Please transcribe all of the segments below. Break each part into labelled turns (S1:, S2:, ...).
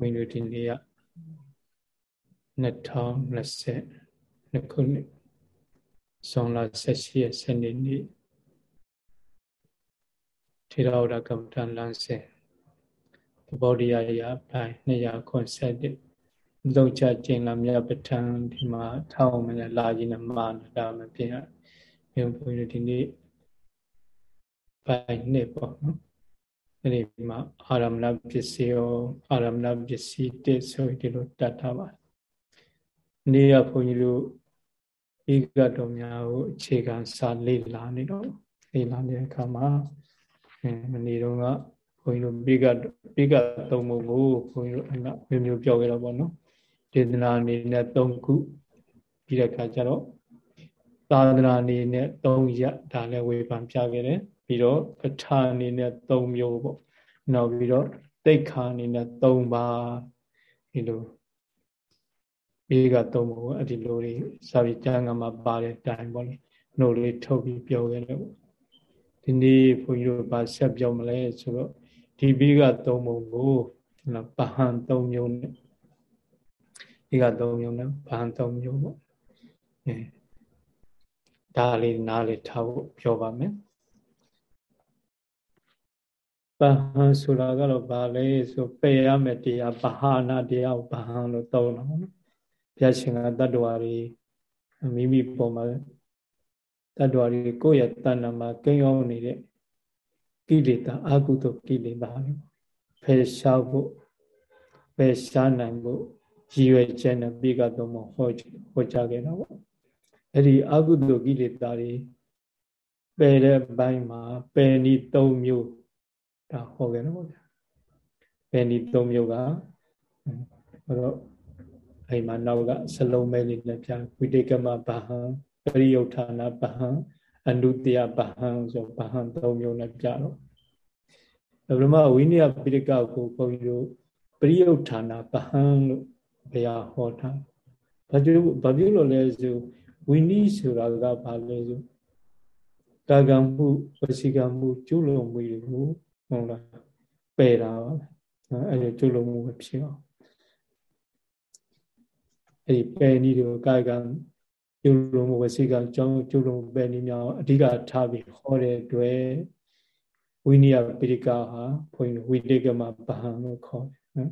S1: ဘုန်းကြီးတို့ဒီနေ့က2020ခုနှစ်ဇွန်လ18ရက်စနေနေ့ထေရဝါဒကမ္မဋ္ဌာန်းလမ်းစဉ်သဘောတရားရာပိုင်း291လုံးချကျင်လာမြတ်ပဋ္ဌာန်းဒီမှာထောက်မလဲလာခြင်းနဲ့မာနတာမပြည့်ရဘုန်းကြီးတို့ဒီနေ့ပိုင်းနှစ်ပေါ့နော် အဲ့ဒီမှာအာရမဏပစ္စည်းရောအာရမဏပစ္စည်းတစ်ဆိုဒီလိုတတ်ထားပါတယ်။နေ့ရဘုန်းကြီးတို့ဧကတော်များကိုအခြေခံစာလေ့လာနေတော့လေ့လာနေတဲ့အခါမှာအဲမနေ့တုန်းကဘုန်းကြီးတို့ဧကဧကသုံးပုံကိုဘုန်းကြီးတို့အမျိုးမျိုးပြောခဲ့တော့ပေါ့နော်။ဒေသနာအနေနဲ့၃ခုပြီးတဲ့အခါကျတော့သာသနာအနေနဲ့၃ရက်ဒါလည်းဝေဖန်ပြခဲ့တယ်။ ပြီးတော့ပဋ္ဌာအနေနဲ့၃မျိုးပေါ့နောက်ပြီးတော့တိတ်ခါအနေနဲ့၃ပါးဒီလိုဘေးက၃ပါးပေါ့အဲ့ဒီလိုတွေစာပေကျမ်းကမှာပါတဲ့အတိုင်းပေါ့လေနှုတ်လေးထုတ်ပြီးပြောခဲ့တယ်ပေါ့ဒီနေ့ဘုန်းကြီးတို့ဗာဆက်ပြောမလဲဆိုတော့ဒီဘေးက၃ပုံကိုနော်ပဟန်၃မျိုးနဲ့ဒီက၃မျိုးနဲ့ပဟန်၃မျိုးပေါ့အဲဒါလေးနားလေးထားဖို့ပြောပါမယ် ပဟံဆိုတာကတော့ဗာလဲဆိုပယ်ရမယ်တရားပဟာနာတရားကိုပဟံလို့သုံးတာပေါ့နော်ဘုရားရှင်ကတတ္တဝါတွေမိမိပုံမှာတတ္တဝါတွေကိုယ့်ရဲ့တဏ္ဍာမှာကိန်းအောင်နေတဲ့ကိလေသာအကုသိုလ်ကိလေသာတွေဖယ်ရှားဖို့ဖယ်ရှားနိုင်ဖို့ရည်ရွယ်ချက်နဲ့ပြီးကတော့ဟောဟောကြားခဲ့တာပေါ့အဲ့ဒီအကုသိုလ်ကိလေသာတွေပယ်တဲ့ဘိုင်းမှာပယ်နည်း၃မျိုး ဒါဟောခဲ့တယ်ပေါ့ဗျာဘယ်နည်း၃မျိုးကဟောတော့အဲ့မှာနောက်ကစလုံးမဲလေးနဲ့ပြန်ဝိတေကမဘာဟံပရိယုဌာနဘာဟံအနုတ္တယဘာဟံဆိုဘာဟံ၃မျိုးနဲ့ပြတော့ဘုရားဝိနည်းပိဋကကိုဘုန်းကြီးတို့ပရိယုဌာနဘာဟံလို့ဘုရားဟောထားဘာကျဘာပြုလို့လဲဆိုဝိနည်းဆိုတာကဘာလဲဆိုကာကံမှုဝစီကံမှုကျุလွန်မှုတွေကို ဟုတ်လားပယ်တာပါနော်အဲ့ဒီကျုပ်လုံးမှုပဲဖြစ်အောင်အဲ့ဒီပယ်နည်းတွေကိုကာယကံကျုပ်လုံးမှုဝစီကံကြောင်းကျုပ်လုံးပယ်နည်းများအဓိကထားပြီးဟောတဲ့အတွက်ဝိနည်းပိရိကဟာဘုန်းကြီးဝိတေကမဗဟံလို့ခေါ်တယ်နော်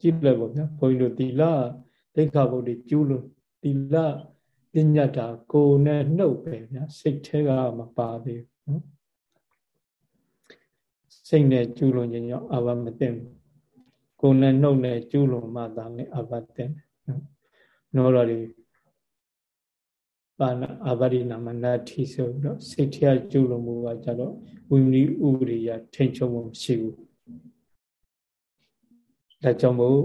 S1: ကြည့်လိုက်ပါဗျာဘုန်းကြီးတို့သီလဒိဋ္ဌဘုဒ္ဓကျူးလို့သီလပညာတာကိုယ်နဲ့နှုတ်ပဲဗျာစိတ်ထဲကမပါသေးဘူးနော် စိတ်နဲ့ကျူးလွန်ခြင်းကြောင့်အဘမသိဘူးကိုယ်နဲ့နှုတ်နဲ့ကျူးလွန်မှသာနဲ့အဘသိတယ်နော်တော့ဒီပါဏအဘရိနာမနတ္ထိဆိုတော့စိတ်ထဲကျူးလွန်မှုကကြတော့ဝိနည်းဥပရိယထိန်ချုံမှုမရှိဘူးဒါကြောင့်မို့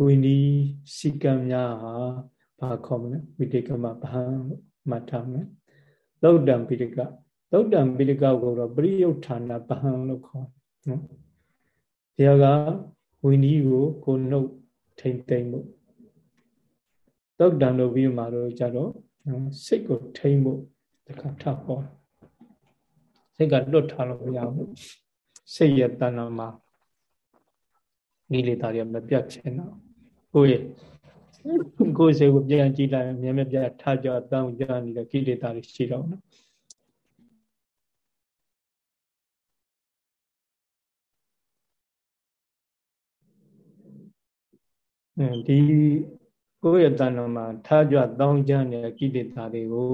S1: ဝိနည်းစီကံများဟာဘာခေါ်မလဲဝိတေကမဘာလို့မှတ်ထားမယ်သုတ်တံပိဋကသုတ်တံပိဋကကိုတော့ပရိယုဌာဏဗဟံလို့ခေါ် နော်တရားကဝိနည်းကိုကိုနှုတ်ထိမ့်သိမ့်မှုတုတ်တံလို့ပြီးမှတော့ကြတော့စိတ်ကိုထိမ့်မှုတခါထပ်ဟောစိတ်ကလွတ်ထားလို့မရဘူးစိတ်ရဲ့တဏ္ဍာမှာနိလေသာတွေမပြတ်ချင်တော့ကိုယ့်ရဲ့ကိုယ်စိတ်ကိုပြန်ကြည့်လိုက်မြဲမြဲပြထားကြတောင်းကြနေတဲ့ကိလေသာတွေရှိတော့နော် ဒီကိုယ့်ရဲ့တဏ္ဍာမှာထားကြတောင်းကြနေတဲ့ကိလေသာတွေကို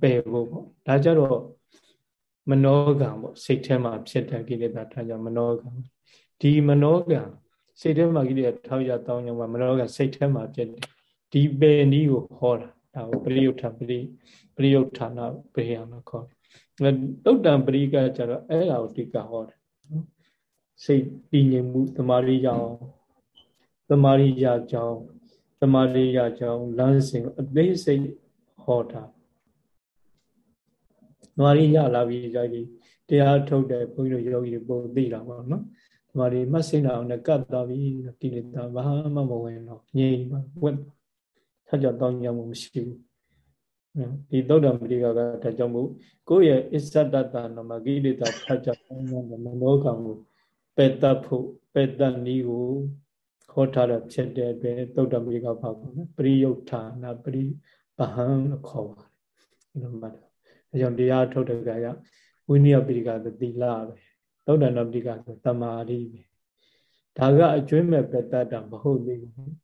S1: ပယ်ဖို့ပေါ့ဒါကြတော့မနောကံပေါ့စိတ်ထဲမှာဖြစ်တဲ့ကိလေသာထားကြမနောကံဒီမနောကံစိတ်ထဲမှာကိလေသာထားကြတောင်းကြမှာမနောကံစိတ်ထဲမှာဖြစ်တယ်ဒီပယ်နည်းကိုဟောတာဒါကိုပရိယုထပရိပရိယုဌာနပရိယမခေါ်တယ်တုတ်တံပရိကကြတော့အဲ့ဒါကိုတိကဟောတယ်စိတ်တည်ငြိမ်မှုသမာဓိကြောင့် တမာရိယကြောင့်တမာရိယကြောင့်လမ်းစဉ်အသေးစိတ်ဟောတာတမာရိယလာပြီးကြပြီတရားထုတ်တဲ့ဘုန်းကြီးတို့ယောဂီတွေပုံသိတာပေါ့နော်တမာရိမတ်စိတ်အောင်နဲ့ကတ်သွားပြီကိလေသာဘာမှမဝင်တော့ငြိမ်ပါဝက်ထကြတောင်းကြမှုမရှိဘူးဒီသုဒ္ဓမတိကကဒါကြောင့်မို့ကိုယ့်ရဲ့အစ္ဆတတနမကိလေသာထကြတောင်းကြမနောကံကိုပယ်တတ်ဖို့ပယ်တတ်နည်းကို ဟောထားတဲ့ဖြစ်တဲ့အတွက်သုတ်တပိကဘာပေါ့နော်ပရိယုဌာနာပရိပဟံလို့ခေါ်ပါတယ်ဒီလိုမှတ်တာအဲကြောင့်တရားထုတ်တဲ့ကရဝိနည်းပိကဆိုသီလပဲသုတ်တနာပိကဆိုတမာရီပဲဒါကအကျွမ်းမဲ့ပတ္တတာမဟုတ်သေးဘူး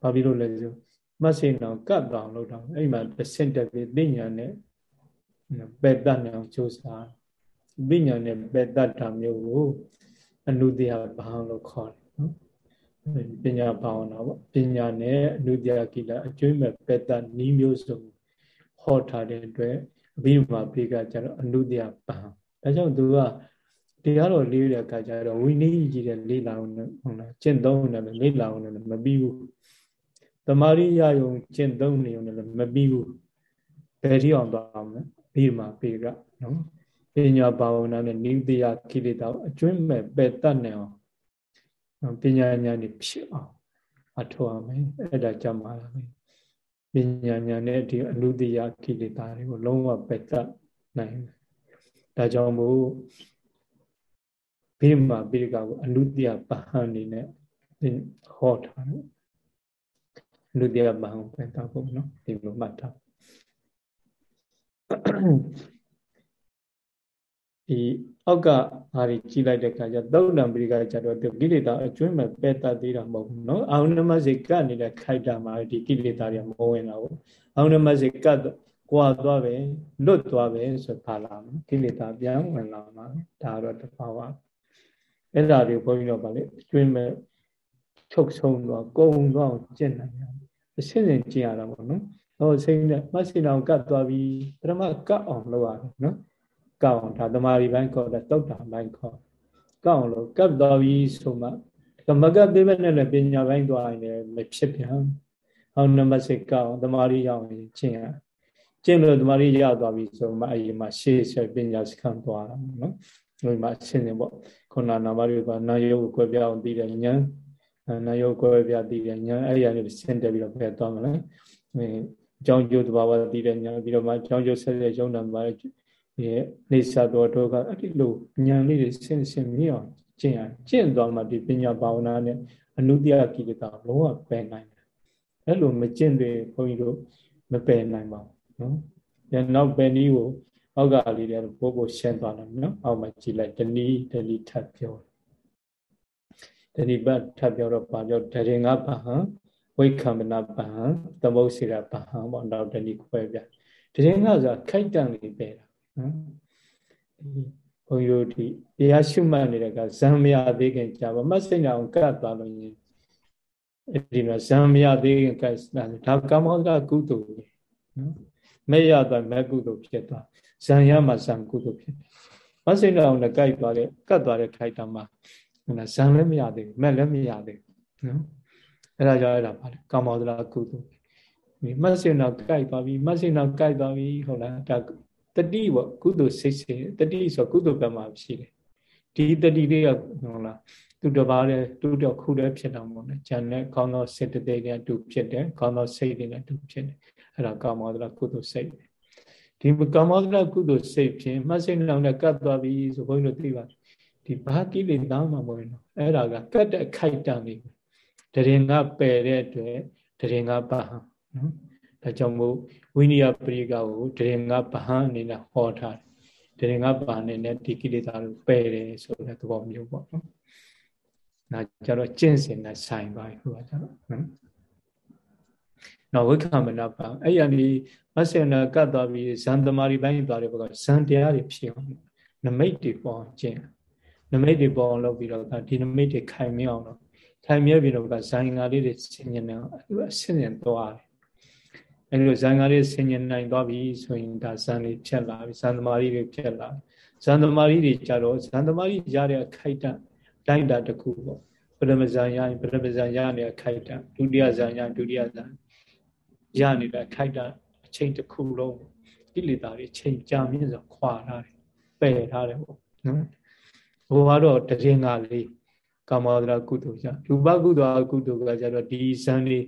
S1: ဘာဖြစ်လို့လဲဆိုမဆိန်အောင်ကတ်တောင်လို့တော့အဲ့မှာတဆင့်တက်ပြီးသိညာနဲ့ပက်တတ်နေအောင်ကြိုးစားသိညာနဲ့ပက်တတ်တာမျိုးကိုအနုတ္တယဘာလို့ခေါ်တယ်နော် ပညာဘာဝနာပေါ့ပညာနဲ့အနုတ္တယကိလအကျွမ်းမဲ့ပက်တတ်နီးမျိုးစုံဟောထားတဲ့အတွက်အဘိဓမ္မာပိကကျတော့အနုတ္တယဘာဒါကြောင့်သူကတရားတော်လေးတဲ့အခါကျတော့ဝိနည်းကြီးတဲ့လေးလာအောင်ဟုတ်လားကျင့်သုံးတယ်လေးလာအောင်လည်းမပြီးဘူးတမာရိယယုံကျင့်သုံးနေုံလည်းမပြီးဘူးဘယ်ထိအောင်သွားမလဲပြီးမှပေကနော်ပညာဘာဝနာနဲ့နိဗ္ဗာန်ခိလေတာအကျွမ်းမဲ့ပယ်တတ်နေအောင် ပညာဉာဏ်นี่ဖြစ်အောင်အထောက်အမယ်အဲ့ဒါကြမှာလားပညာဉာဏ်နဲ့ဒီအနုတ္တိယခိလေတာတွေကိုလုံးဝပယ်တတ်နိုင်တယ်ဒါကြောင့်မို့ဘိမာပိရိကကိုအနုတ္တယပဟံနေနဲ့ဟောထားတယ်အနုတ္တယပဟံပဲတာဖို့နော်ဒီလိုမှတ်ထား ဒီအောက်ကဟာတွေကြီးလိုက်တဲ့အခါကျသုတ်တံပိရိကကျတော့ကိလေသာအကျွမ်းမဲ့ပယ်တတ်သေးတာမဟုတ်ဘူးနော်အာဟုနမစိတ်ကနေတဲ့ခိုက်တာမှာဒီကိလေသာတွေမဝင်တာဘူးအာဟုနမစိတ်ကကွာသွားပဲလွတ်သွားပဲဆိုပါလာမယ်ကိလေသာပြန်ဝင်လာမှာဒါတော့တဘာဝအဲ့ဒါတွေဘုန်းကြီးတို့ဗာလေကျွင်းမဲ့ချုပ်ဆုံးတော့ကုံတော့ကျင့်နိုင်တယ်အစင်းစင်ကျင့်ရတာပေါ့နော်ဟောစိတ်နဲ့မဆိန်အောင်ကတ်သွားပြီးပထမကတ်အောင်လုပ်ရတယ်နော် ကတ်အောင်ဒါတမာရီပိုင်းခေါ်တဲ့တုတ်တာပိုင်းခေါ်ကတ်အောင်လို့ကတ်သွားပြီးဆိုမှကမကတ်ပေးမဲ့နဲ့လည်းပညာပိုင်းသွားရင်လည်းမဖြစ်ပြန်ဟောနမစိတ်ကတ်အောင်တမာရီရောက်ရင်ကျင့်ရကျင့်လို့တမာရီရသွားပြီဆိုမှအဲဒီမှာရှေ့ဆက်ပညာစခန်းသွားတာနော်ဒီမှာအရှင်းနေပေါ့ခုနနာမရိပါနာယုတ်ကိုကြွယ်ပြအောင်သိတဲ့ဉာဏ်နာယုတ်ကိုကြွယ်ပြသိတဲ့ဉာဏ်အဲ့ဒီကနေဆင်းတက်ပြီးတော့ပြသွားမလဲအဲအကြောင်းကျိုးတဘာဝသိတဲ့ဉာဏ်ပြီးတော့မှအကြောင်းကျိုးဆက်ဆက်ရုံနာမှာ ဒီနေစာတော်တော့ကအဲ့ဒီလိုဉာဏ်လေးတွေဆင်းဆင်းမြင်အောင်ကျင့်ရကျင့်သွားမှဒီပညာဘာဝနာနဲ့အနုတ္တိယကိလေသာလုံးဝပယ်နိုင်တယ်အဲ့လိုမကျင့်သေးဘုန်းကြီးတို့မပယ်နိုင်ပါဘူးနော်ညနောက်ပယ်နည်းကိုအောက်ကလေးတွေပို့ပို့ရှင်းသွားတယ်နော်အောက်မှာကြည့်လိုက်တဏီတဏီထပ်ပြောတဏီပတ်ထပ်ပြောတော့ပါပြောတရင်ငါပဟံဝိခံမနာပဟံသမုတ်စီရပဟံပေါ့နောက်တဏီခွဲပြတရင်ငါဆိုတာခိုက်တန့်လေးပဲတာ နော်ဘုန်းကြီးတို့ဒီတရားရှုမှတ်နေတဲ့ကဇံမရသေးခင်ကြာပါမစိတ်အောင်ကတ်သွားလို့ရင်ဒီမှာဇံမရသေးခင်ကတ်ဒါကမ္မကကုသိုလ်ပဲနော်မဲ့ရသွားမဲ့ကုသိုလ်ဖြစ်သွားဇံရမှာဇံကုသိုလ်ဖြစ်တယ်မဆိတ်အောင်လည်းကြိုက်သွားတဲ့ကတ်သွားတဲ့ခိုက်တာမှာနော်ဇံလည်းမရသေးဘူးမဲ့လည်းမရသေးဘူးနော်အဲ့ဒါကြောင့်အဲ့ဒါပါလေကာမောဒလာကုသိုလ်ဒီမဆိတ်အောင်ကြိုက်သွားပြီမဆိတ်အောင်ကြိုက်သွားပြီဟုတ်လားဒါ တတိပေါ့ကုသိုလ်စိတ်စိတ်တတိဆိုကုသိုလ်ဘက်မှာရှိတယ်ဒီတတိလေးကဟုတ်လားသူတပါးတဲ့တူတော့ခုတဲ့ဖြစ်တော့မဟုတ်နဲ့ဉာဏ်နဲ့ကောင်းသောစေတသိက်နဲ့တူဖြစ်တယ်ကောင်းသောစိတ်တွေနဲ့တူဖြစ်တယ်အဲ့ဒါကာမောဒလာကုသိုလ်စိတ်ဒီကာမောဒနာကုသိုလ်စိတ်ဖြင့်မှတ်စိတ်နှောင်းနဲ့ကတ်သွားပြီဆိုဘုန်းကြီးတို့သိပါတယ်ဒီဘာကိလေသာမှမဝင်တော့အဲ့ဒါကကတ်တဲ့ခိုက်တံလေးတရင်ကပယ်တဲ့အတွက်တရင်ကပဟံနော် ဒါကြောင့်မို့ဝိနည်းပရိကကိုတရင်ကပဟံအနေနဲ့ဟောထားတယ်တရင်ကပဟံအနေနဲ့ဒီကိလေသာကိုပယ်တယ်ဆိုတဲ့သဘောမျိုးပေါ့နော်ဒါကြတော့ကျင့်စဉ်နဲ့ဆိုင်ပါဟိုကကြတော့နော်နော်ဝိက္ခမနပံအဲ့ရနေမဆေနကတ်သွားပြီးဇန်သမารီပိုင်းသွားတဲ့ဘက်ကဇန်တရားတွေဖြစ်အောင်နမိတ်တွေပေါ်အောင်ကျင့်နမိတ်တွေပေါ်အောင်လုပ်ပြီးတော့ဒီနမိတ်တွေခိုင်မြဲအောင်တော့ခိုင်မြဲပြီးတော့ကဇန်ငါလေးတွေဆင်ញင်နေအောင်အဲ့လိုအဆင်ញင်သွားတယ် အဲဒီလိုဇန်ကားလေးဆင်ញင်နိုင်သွားပြီဆိုရင်ဒါဇန်လေးဖြတ်လာပြီဇန်သမားကြီးတွေဖြတ်လာဇန်သမားကြီးတွေကြတော့ဇန်သမားကြီးရတဲ့အခိုက်တန့်လိုက်တာတခုပေါ့ပရမဇန်ရရင်ပရမဇန်ရနေအခိုက်တန့်ဒုတိယဇန်ရဒုတိယဇန်ရနေတာအခိုက်တန့်အချိန်တစ်ခုလုံးကိလေသာတွေချိန်ကြာမြင့်စွာခွာလာတယ်ပယ်ထားတယ်ပေါ့နော်ဟိုကတော့တရင်ကလေးကာမဝဒရာကုသိုလ်ကြရူပကုသိုလ်အကုသိုလ်ကကြတော့ဒီဇန်လေး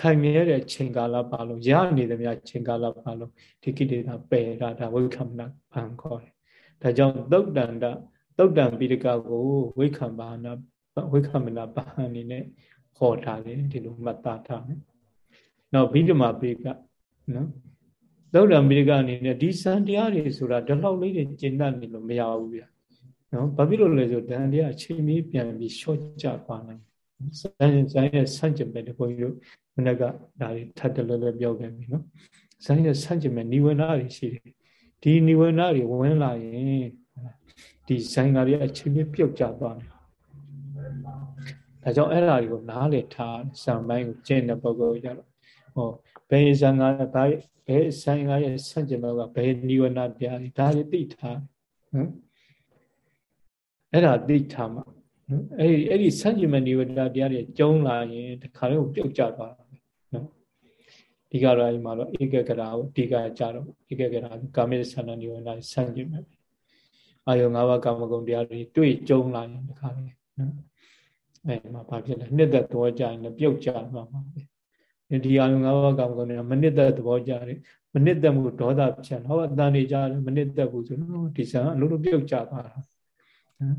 S1: ခိုင်မြဲတဲ့ချိန်ကာလပါလုံးရနေသမျှချိန်ကာလပါလုံးဒီကိလေသာပယ်ထားတာဝိခံမနာဘာခေါ်တယ်ဒါကြောင့်သုတ်တန္တသုတ်တံပိဒကကိုဝိခံဘာနာဝိက္ခမနာပဟန်အနေနဲ့ဟောထားတယ်ဒီလိုမှတ်သားထားမယ်နောက်ဗိဓမာပိကနော်သုဒ္ဓံပိကအနေနဲ့ဒီစံတရားတွေဆိုတာဒီလောက်လေးတွေကျင့်တတ်နေလို့မရဘူးဗျာနော်ဘာဖြစ်လို့လဲဆိုတန်တရားအချိန်မီပြန်ပြီးရှော့ကြပါနိုင် ဆန်းဆန်းရဲ့ဆန့်ကျင်ဘက်တခုရုပ်မနေ့ကဒါတွေထပ်တလဲလဲပြောခဲ့ပြီနော်ဆန်းရဲ့ဆန့်ကျင်ဘက်နိဝရဏတွေရှိတယ်ဒီနိဝရဏတွေဝင်လာရင်ဒီဇိုင်ကတွေအချင်းချင်းပြုတ်ကျသွားတယ်ဒါကြောင့်အဲ့ဒါတွေကိုနားလည်ထားဆံပိုင်းကိုကျင့်တဲ့ပုဂ္ဂိုလ်ကြတော့ဟောဘယ်ဇံကဘာဘယ်ဆိုင်ကရဲ့ဆန့်ကျင်ဘက်ကဘယ်နိဝရဏတရားတွေဒါတွေသိထားနော်အဲ့ဒါသိထားမှာ နော်အဲ့ဒီအဲ့ဒီဆန့်ကျင်မဲ့និဝရဏတရားတွေကျုံလာရင်တခါလေးကိုပြုတ်ကျသွားတာနော်ဒီကတော့အဲ့မှာတော့ဧကဂရာကိုဒီကကြတော့ဧကဂရာကာမိသန္တនិဝရဏဆန့်ကျင်မဲ့အာယုံ၅ပါးကာမဂုဏ်တရားတွေတွေ့ကျုံလာရင်တခါလေးနော်အဲ့မှာဘာဖြစ်လဲနှစ်သက်သဘောကြရင်လည်းပြုတ်ကျသွားမှာပဲဒီအာယုံ၅ပါးကာမဂုဏ်တွေကမနစ်သက်သဘောကြတယ်မနစ်သက်မှုဒေါသဖြစ်ဟောအတန်နေကြတယ်မနစ်သက်ဘူးဆိုတော့ဒီဆံအလိုလိုပြုတ်ကျသွားတာနော်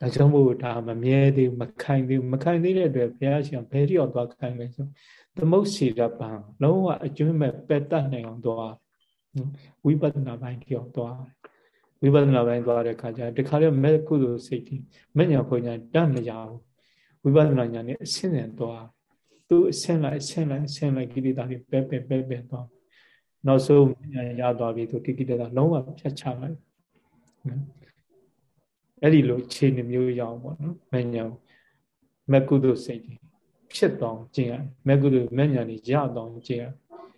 S1: ဒါကြောင့်မို့ဒါမမြဲသေးမခိုင်သေးမခိုင်သေးတဲ့အတွက်ဘုရားရှင်ဘယ်တိအောင်သွားခိုင်လဲဆိုသမုတ်စီရပံလုံးဝအကျွမ်းမဲ့ပယ်တတ်နိုင်အောင်သွားဝိပဿနာပိုင်းတိအောင်သွားဝိပဿနာပိုင်းသွားတဲ့ခါကျတခါလေမဲ့ကုသိုလ်စိတ်ကြီးမညာဖွညာတတ်မရဘူးဝိပဿနာညာနဲ့အဆင့်ဆင့်သွားသူအဆင့်လိုက်အဆင့်လိုက်အဆင့်လိုက်ကိလေသာတွေပဲပဲပဲပဲသွားနောက်ဆုံးညာရသွားပြီသူကိလေသာလုံးဝဖြတ်ချလိုက် အဲ့ဒီလိုခြေနှမျိုးရအောင်ပေါ့နော်မညာမကုသိုလ်စိတ်တွေဖြစ်တော့ကျင့်ရမကုသိုလ်မညာတွေရတော့ကျင့်ရ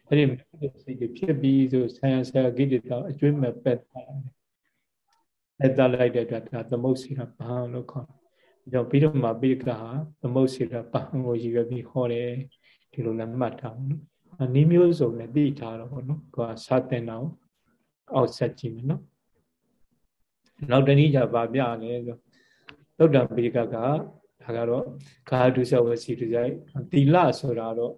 S1: အဲ့ဒီမကုသိုလ်စိတ်တွေဖြစ်ပြီးဆိုဆံရဆရာဂိတ္တအကျွေးမဲ့ပက်ထားတယ်ပက်ထားလိုက်တဲ့အတွက်ဒါသမုတ်စီရဘာလို့ခေါ်ကြောင့်ပြီးတော့မှပိကဟာသမုတ်စီရဘာကိုရည်ရွယ်ပြီးဟောတယ်ဒီလိုလည်းမှတ်ထားအောင်နော်နီးမျိုးစုံနဲ့သိထားတော့ဘောနော်ကိုကစတင်တော့အောက်ဆက်ကြည့်မယ်နော် နောက်တနည်းကြပါပြလဲဆိုသုဒ္ဓပိကကဒါကတော့ဂါဒုဇဝစီတုဇိုက်သီလဆိုတာတော့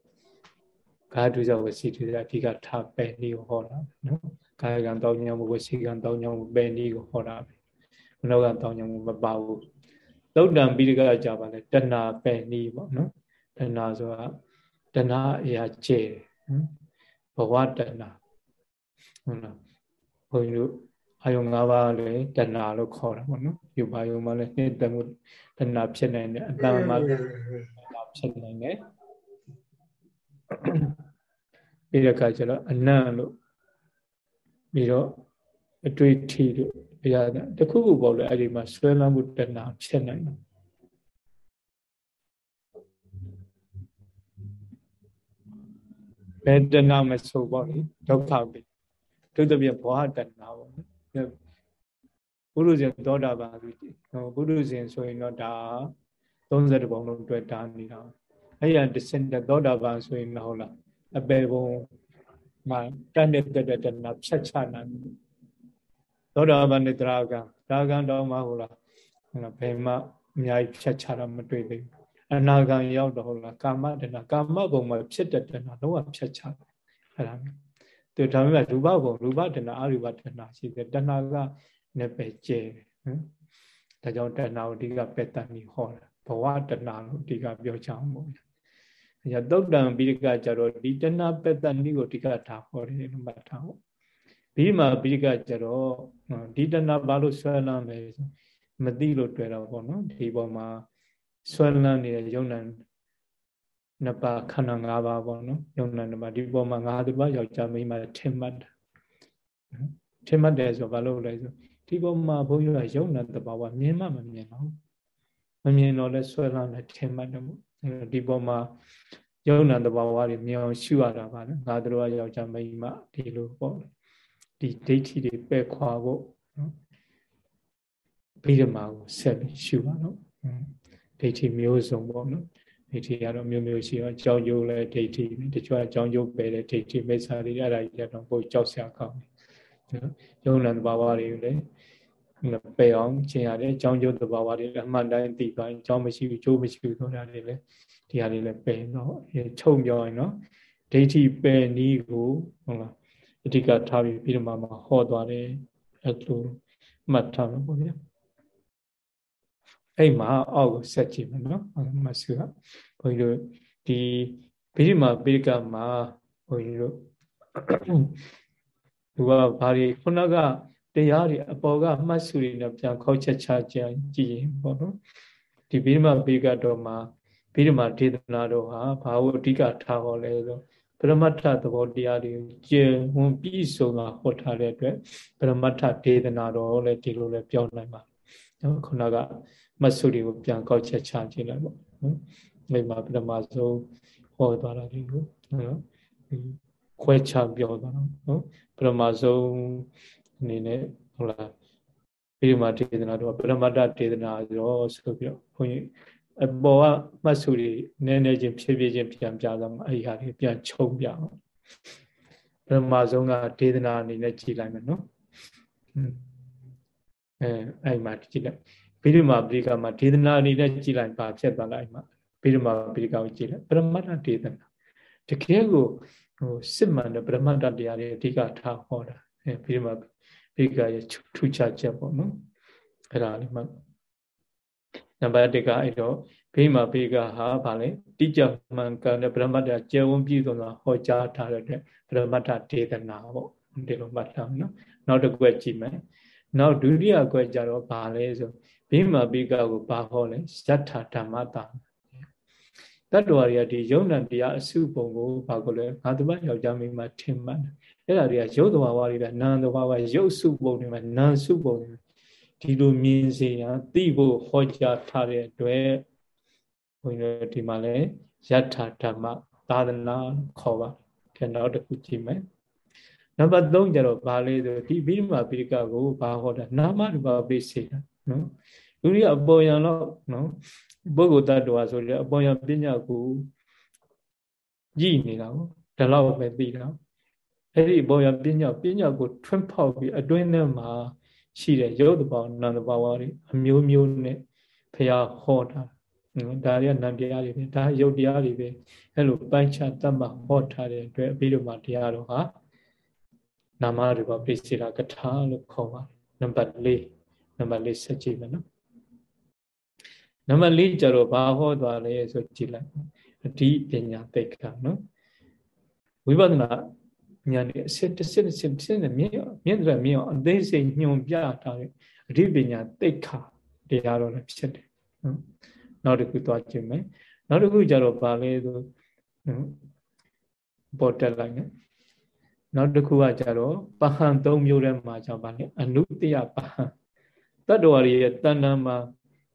S1: ဂါဒုဇဝစီတုဇိုက်အဓိကထားပဲနည်းကိုဟောတာနော်ကာယကံတောင်းညောင်းမှုဝစီကံတောင်းညောင်းမှုပဲနည်းကိုဟောတာပဲမနောကံတောင်းညောင်းမှုမပါဘူးသုဒ္ဓံပိကကြပါလဲတဏပဲနည်းပေါ့နော်တဏဆိုတာတဏအရာကျဲဘဝတဏဟုတ်လားဘုန်းကြီးတို့ အာယုံ၅ပါးလည်းတဏှာလို့ခေါ်တာပေါ့နော်ယူပါယုံမှာလည်းနှစ်သက်မှုတဏှာဖြစ်နိုင်တယ်အတ္တမှာဖြစ်နိုင်တယ်ပြီးတဲ့အခါကျတော့အနံ့လို့ပြီးတော့အတွေ့အထိလို့အရာတခုခုပေါ့လေအဲ့ဒီမှာဆွဲလန်းမှုတဏှာဖြစ်နိုင်တယ်ဘယ်တဏှာမဆိုပေါ့လေဒုက္ခပဲဒုတိယဘောဟတဏှာပေါ့ ပုရုဇဉ်သောတာပန်ဆိုပုရုဇဉ်ဆိုရင်တော့ဒါ30ပုံလုံးတွေ့တာနေတာအဲ့ရတစင်သောတာပန်ဆိုရင်တော့ဟုတ်လားအပေပုံမှာတတ်တဲ့တဲ့တနာဖြတ်ချနိုင်သောတာပန်နဲ့တရားကဒါကံတော့မှဟုတ်လားဘယ်မှအများကြီးဖြတ်ချတာမတွေ့သေးဘူးအနာဂံရောက်တော့ဟုတ်လားကာမတဏကာမဘုံမှာဖြစ်တဲ့တဏလုံးဝဖြတ်ချတယ်အဲ့ဒါမျိုးသူ ဒါပေမဲ့ရူပဘုံရူပတဏအရူပတဏရှိတယ်တဏကနဲ့ပဲကျဲနော်ဒါကြောင့်တဏှာကိုအဓိကပက်တန်ပြီးဟောတာဘဝတဏှာလို့အဓိကပြောချအောင်ပေါ့။အဲသုတ်တံပိဋကကြတော့ဒီတဏှာပက်တန်ဒီကိုအဓိကထားဟောတယ်လို့မှတ်ထားဖို့။ပြီးမှပိဋကကြတော့ဒီတဏှာဘာလို့ဆွဲလန်းလဲဆိုမသိလို့တွေ့တော့ပေါ့နော်ဒီပေါ်မှာဆွဲလန်းနေတဲ့ယုံနံ နှစ်ပါးခန္ဓာ၅ပါးပေါ့နော်ယုံနံနှစ်ပါးဒီပေါ်မှာငါးသူပါယောက်ျားမိန်းမထင်မှတ်တာထင်မှတ်တယ်ဆိုဘာလို့လဲဆိုဒီပေါ်မှာဘုန်းကြီးကယုံနာတဘာဝမြင်မှမမြင်တော့မမြင်တော့လဲဆွဲလန်းတယ်ထင်မှတ်တယ်မို့ဒီပေါ်မှာယုံနာတဘာဝတွေမြင်အောင်ရှုရတာပါလေငါတို့ကယောက်ျားမိန်းမဒီလိုပေါ့ဒီဒိဋ္ဌိတွေပယ်ခွာဖို့နော်ဗိဓမာကိုဆက်ပြီးရှုပါတော့ဒိဋ္ဌိမျိုးစုံပေါ့နော် ဒိဋ္ဌိကတော့မျိုးမျိုးရှိတော့ကြောင်းကျိုးလဲဒိဋ္ဌိတချို့ကကြောင်းကျိုးပယ်တဲ့ဒိဋ္ဌိမိစ္ဆာတွေအဲ့ဒါကြီးတော့ပိုကြောက်စရာကောင်းတယ်နော်ယုံနာတဘာဝတွေကိုလည်းပယ်အောင်ကျင့်ရတယ်အကြောင်းကျိုးသဘာဝတွေအမှန်တိုင်းသိသွားရင်အကြောင်းမရှိဘူးကျိုးမရှိဘူးဆိုတာတွေလည်းဒီဟာတွေလည်းပယ်တော့ချုံပြောရင်နော်ဒိဋ္ဌိပယ်နည်းကိုဟုတ်လားအဓိကထားပြီးပြီးတော့မှဟောသွားတယ်အဲ့လိုမှတ်ထားမှာပေါ့ဗျာ အဲ့မှာအောက်ကိုဆက်ကြည့်မယ်နော်မဆုကဘုန်းကြီးတို့ဒီဗိဓမာပိကမှာဘုန်းကြီးတို့သူကဘာတွေခုနကတရားတွေအပေါ်ကမှတ်စုတွေနဲ့ပြန်ခေါက်ချက်ချကြကြည့်ရင်ပေါ့နော်ဒီဗိဓမာပိကတော့မှာဗိဓမာဒေသနာတော်ဟာဘာလို့အဓိကထားဟောလဲဆိုပရမတ္ထသဘောတရားတွေကျေဝန်ပြည့်စုံတာဟောထားတဲ့အတွက်ပရမတ္ထဒေသနာတော်လည်းဒီလိုလည်းပြောနိုင်ပါနော်ခုနက မတ်စုတွေကိုပြန်ကောက်ချက်ချကြည့်လိုက်ပေါ့နော်မိမပထမဆုံးဟောသွားတာဒီကိုနော်ခွဲချပြောသွားတော့နော်ပထမဆုံးအနေနဲ့ဟုတ်လားပြီးမှဒေသနာတော့ပရမတ္တဒေသနာရောဆိုပြီးတော့ဘုန်းကြီးအပေါ်ကမှတ်စုတွေနည်းနည်းချင်းဖြည်းဖြည်းချင်းပြန်ပြသွားမှာအဲ့ဒီဟာတွေပြန်ခြုံပြအောင်ပထမဆုံးကဒေသနာအနေနဲ့ကြည်လိုက်မယ်နော်အဲအဲ့မှာကြည်လိုက် ဗိဓမာပရိကမှာဒေသနာအနေနဲ့ကြည်လိုက်ပါဖြစ်သွားလိုက်မှာဗိဓမာပရိကကိုကြည်လိုက်ပရမတ္တဒေသနာတကယ်ကိုဟိုစစ်မှန်တဲ့ပရမတ္တတရားတွေအဓိကထားဟောတာအဲဗိဓမာပရိကရဲ့ထူးခြားချက်ပေါ့နော်အဲ့ဒါလေးမှနံပါတ်1ကအဲ့တော့ဘေးမှာဘေးကဟာဗာလဲတိကျမှန်ကန်တဲ့ပရမတ္တကျေဝန်းပြည့်စုံတာဟောကြားထားတဲ့အတွက်ပရမတ္တဒေသနာပေါ့ဒီလိုမှတ်ထားနော်နောက်တစ်ခွက်ကြည့်မယ်နောက်ဒုတိယခွက်ကြတော့ဗာလဲဆို ဘေးမှာဘေးကကိုဘာဟောလဲယထာဓမ္မတာတတ္တဝါတွေကဒီယုံ nant တရားအစုပုံကိုဘာကိုလဲငါတပတ်ယောက်ျားမိန်းမထင်မှတ်တယ်အဲ့ဒါတွေကရုပ်တဘာဝတွေပဲနာမ်တဘာဝရုပ်စုပုံတွေပဲနာမ်စုပုံတွေဒီလိုမြင်စေရန်သိဖို့ဟောကြားထားတဲ့အတွက်ဘုန်းကြီးတို့ဒီမှာလဲယထာဓမ္မသာသနာခေါ်ပါခဏတော့တစ်ခုကြည့်မယ်နံပါတ်3ကျတော့ဘာလဲဆိုဒီဘိဓမ္မာပိဋကကိုဘာဟောတာနာမရူပပိစေတာ နော်လူတွေအပေါ်ယံတော့နော်ပုဂ္ဂိုလ်တ attva ဆိုတဲ့အပေါ်ယံပညာကိုကြည်နေတာကိုဒီလောက်ပဲသိတာအဲ့ဒီအပေါ်ယံပညာပညာကိုထွန်းဖောက်ပြီးအတွင်းထဲမှာရှိတဲ့ရုပ်တဘောနာမ်တဘာဝတွေအမျိုးမျိုးနဲ့ဖះဟောတာနော်ဒါတွေကနံတရားတွေပဲဒါရုပ်တရားတွေပဲအဲ့လိုပိုင်းခြားတတ်မှဟောထားတဲ့အတွက်အဘိဓမ္မာတရားတော်ဟာနာမရူပပိစိရာကထာလို့ခေါ်ပါတယ်နံပါတ်၄ နံပါတ်၄ဆက်ကြည့်မယ်နော်နံပါတ်၄ကျတော့ဘာဟောသွားလဲဆိုကြည့်လိုက်အဓိပညာတိတ်ခါနော်ဝိပဿနာဉာဏ်နဲ့အစစ်တစ်စစ်တစ်စစ်တစ်စစ်နဲ့မြင်မြင်တယ်မြင်အောင်အသေးစိတ်ညွန်ပြထားတဲ့အဓိပညာတိတ်ခါတရားတော်လည်းဖြစ်တယ်နော်နောက်တစ်ခုသွားကြည့်မယ်နောက်တစ်ခုကျတော့ဘာလဲဆိုပေါ်တက်လိုက်မယ်နောက်တစ်ခုကကြတော့ပဟံ၃မျိုးထဲမှာကြောင့်ပါလေအနုတ္တယပဟံ တတ္တဝါရဲ့တဏ္ဍာမှာ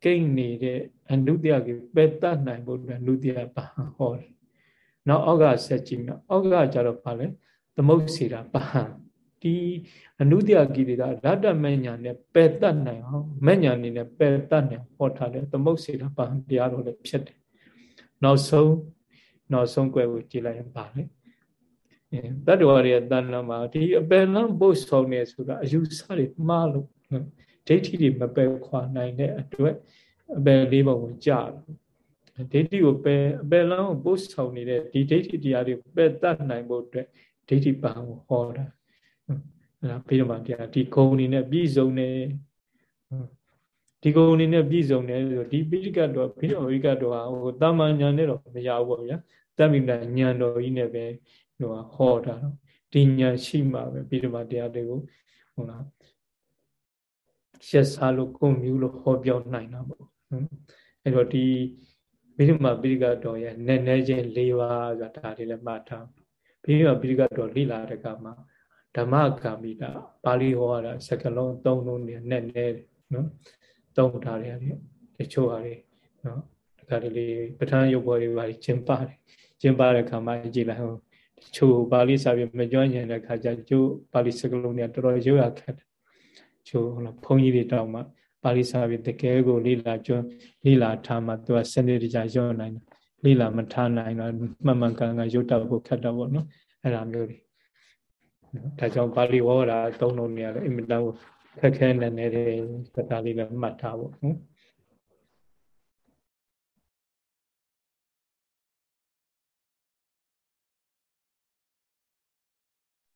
S1: ကိန်းနေတဲ့အနုတ္တယကိုပယ်တတ်နိုင်ဖို့အတွက်အနုတ္တယပဟံဟောတယ်နောက်အောက်ကဆက်ကြည့်မယ်အောက်ကကြတော့ပါလေသမုတ်စီတာပဟံဒီအနုတ္တယကိလေသာရတ္တမညာနဲ့ပယ်တတ်နိုင်အောင်မညာနေနဲ့ပယ်တတ်နိုင်ဟောထားတဲ့သမုတ်စီတာပဟံတရားတော်လည်းဖြစ်တယ်နောက်ဆုံးနောက်ဆုံးကွယ်ကိုကြည်လိုက်ရင်ပါလေတတ္တဝါတွေရဲ့တဏ္ဍာမှာဒီအပယ်လန်းပုတ်ဆောင်နေဆိုတာအယူဆတွေမှားလို့ ဒိဋ္ဌိတွေမပယ်ခွာနိုင်တဲ့အတွက်အပယ်လေးပုံကိုကြာဒိဋ္ဌိကိုပယ်အပယ်လန်းကိုပုတ်ဆောင်နေတဲ့ဒီဒိဋ္ဌိတရားတွေပယ်တတ်နိုင်ဖို့အတွက်ဒိဋ္ဌိပံကိုဟောတာအဲဒါပြီးတော့မှတရားဒီဂုံအနေနဲ့ပြည့်စုံတယ်ဒီဂုံအနေနဲ့ပြည့်စုံတယ်ဆိုဒီပိဋကတော့ဘိဓမ္မာပိကတော့ဟိုတာမန်ညာနဲ့တော့မရဘူးပေါ့ဗျာတမိဏညာတော်ကြီးနဲ့ပဲဟိုဟောတာတော့ဒီညာရှိမှပဲပြီးတော့မှတရားတွေကိုဟုတ်လား ရှက်စားလို့ကုံမြူးလို့ဟောပြောနိုင်တာပေါ့အဲ့တော့ဒီဘိဓမ္မာပိဋကတော်ရဲ့နည်းနည်းချင်း၄ပါးဆိုတာဒါတွေလည်းမှတ်ထားဘိဓမ္မာပိဋကတော်လိလာတဲ့ကမှာဓမ္မဂာမိတာပါဠိဟောတာစကလုံးသုံးလုံးနဲ့နည်းနည်းနော်သုံးထားတယ်တချို့ဟာတွေနော်ဒါကလေးပဋ္ဌာန်းရုပ်ဘော်တွေပါကျင်းပါတယ်ကျင်းပတဲ့ခါမှာကြည့်လိုက်ဟိုချို့ပါဠိစာပေမကြွညင်တဲ့ခါကျကျို့ပါဠိစကားလုံးတွေတော်တော်ရွရခက်တယ် ချို့ဟိုဘုန်းကြီးတွေတောင်းမှပါဠိစာပေတကယ်ကိုလိလာကျွန်းလိလာထားမှသူကစနစ်တကျရွနိုင်တယ်လိလာမထားနိုင်တော့မှန်မှန်ကန်ကန်ရုတ်တောက်ဖို့ခက်တော့ဗောနော်အဲ့လိုမျိုးတွေဒါကြောင့်ပါဠိဝေါ်တာသုံးလုံးနေရတယ်အင်မတန်ခက်ခဲနေနေတယ်ဒါလေးလည်းမှတ်ထားဖို့နော်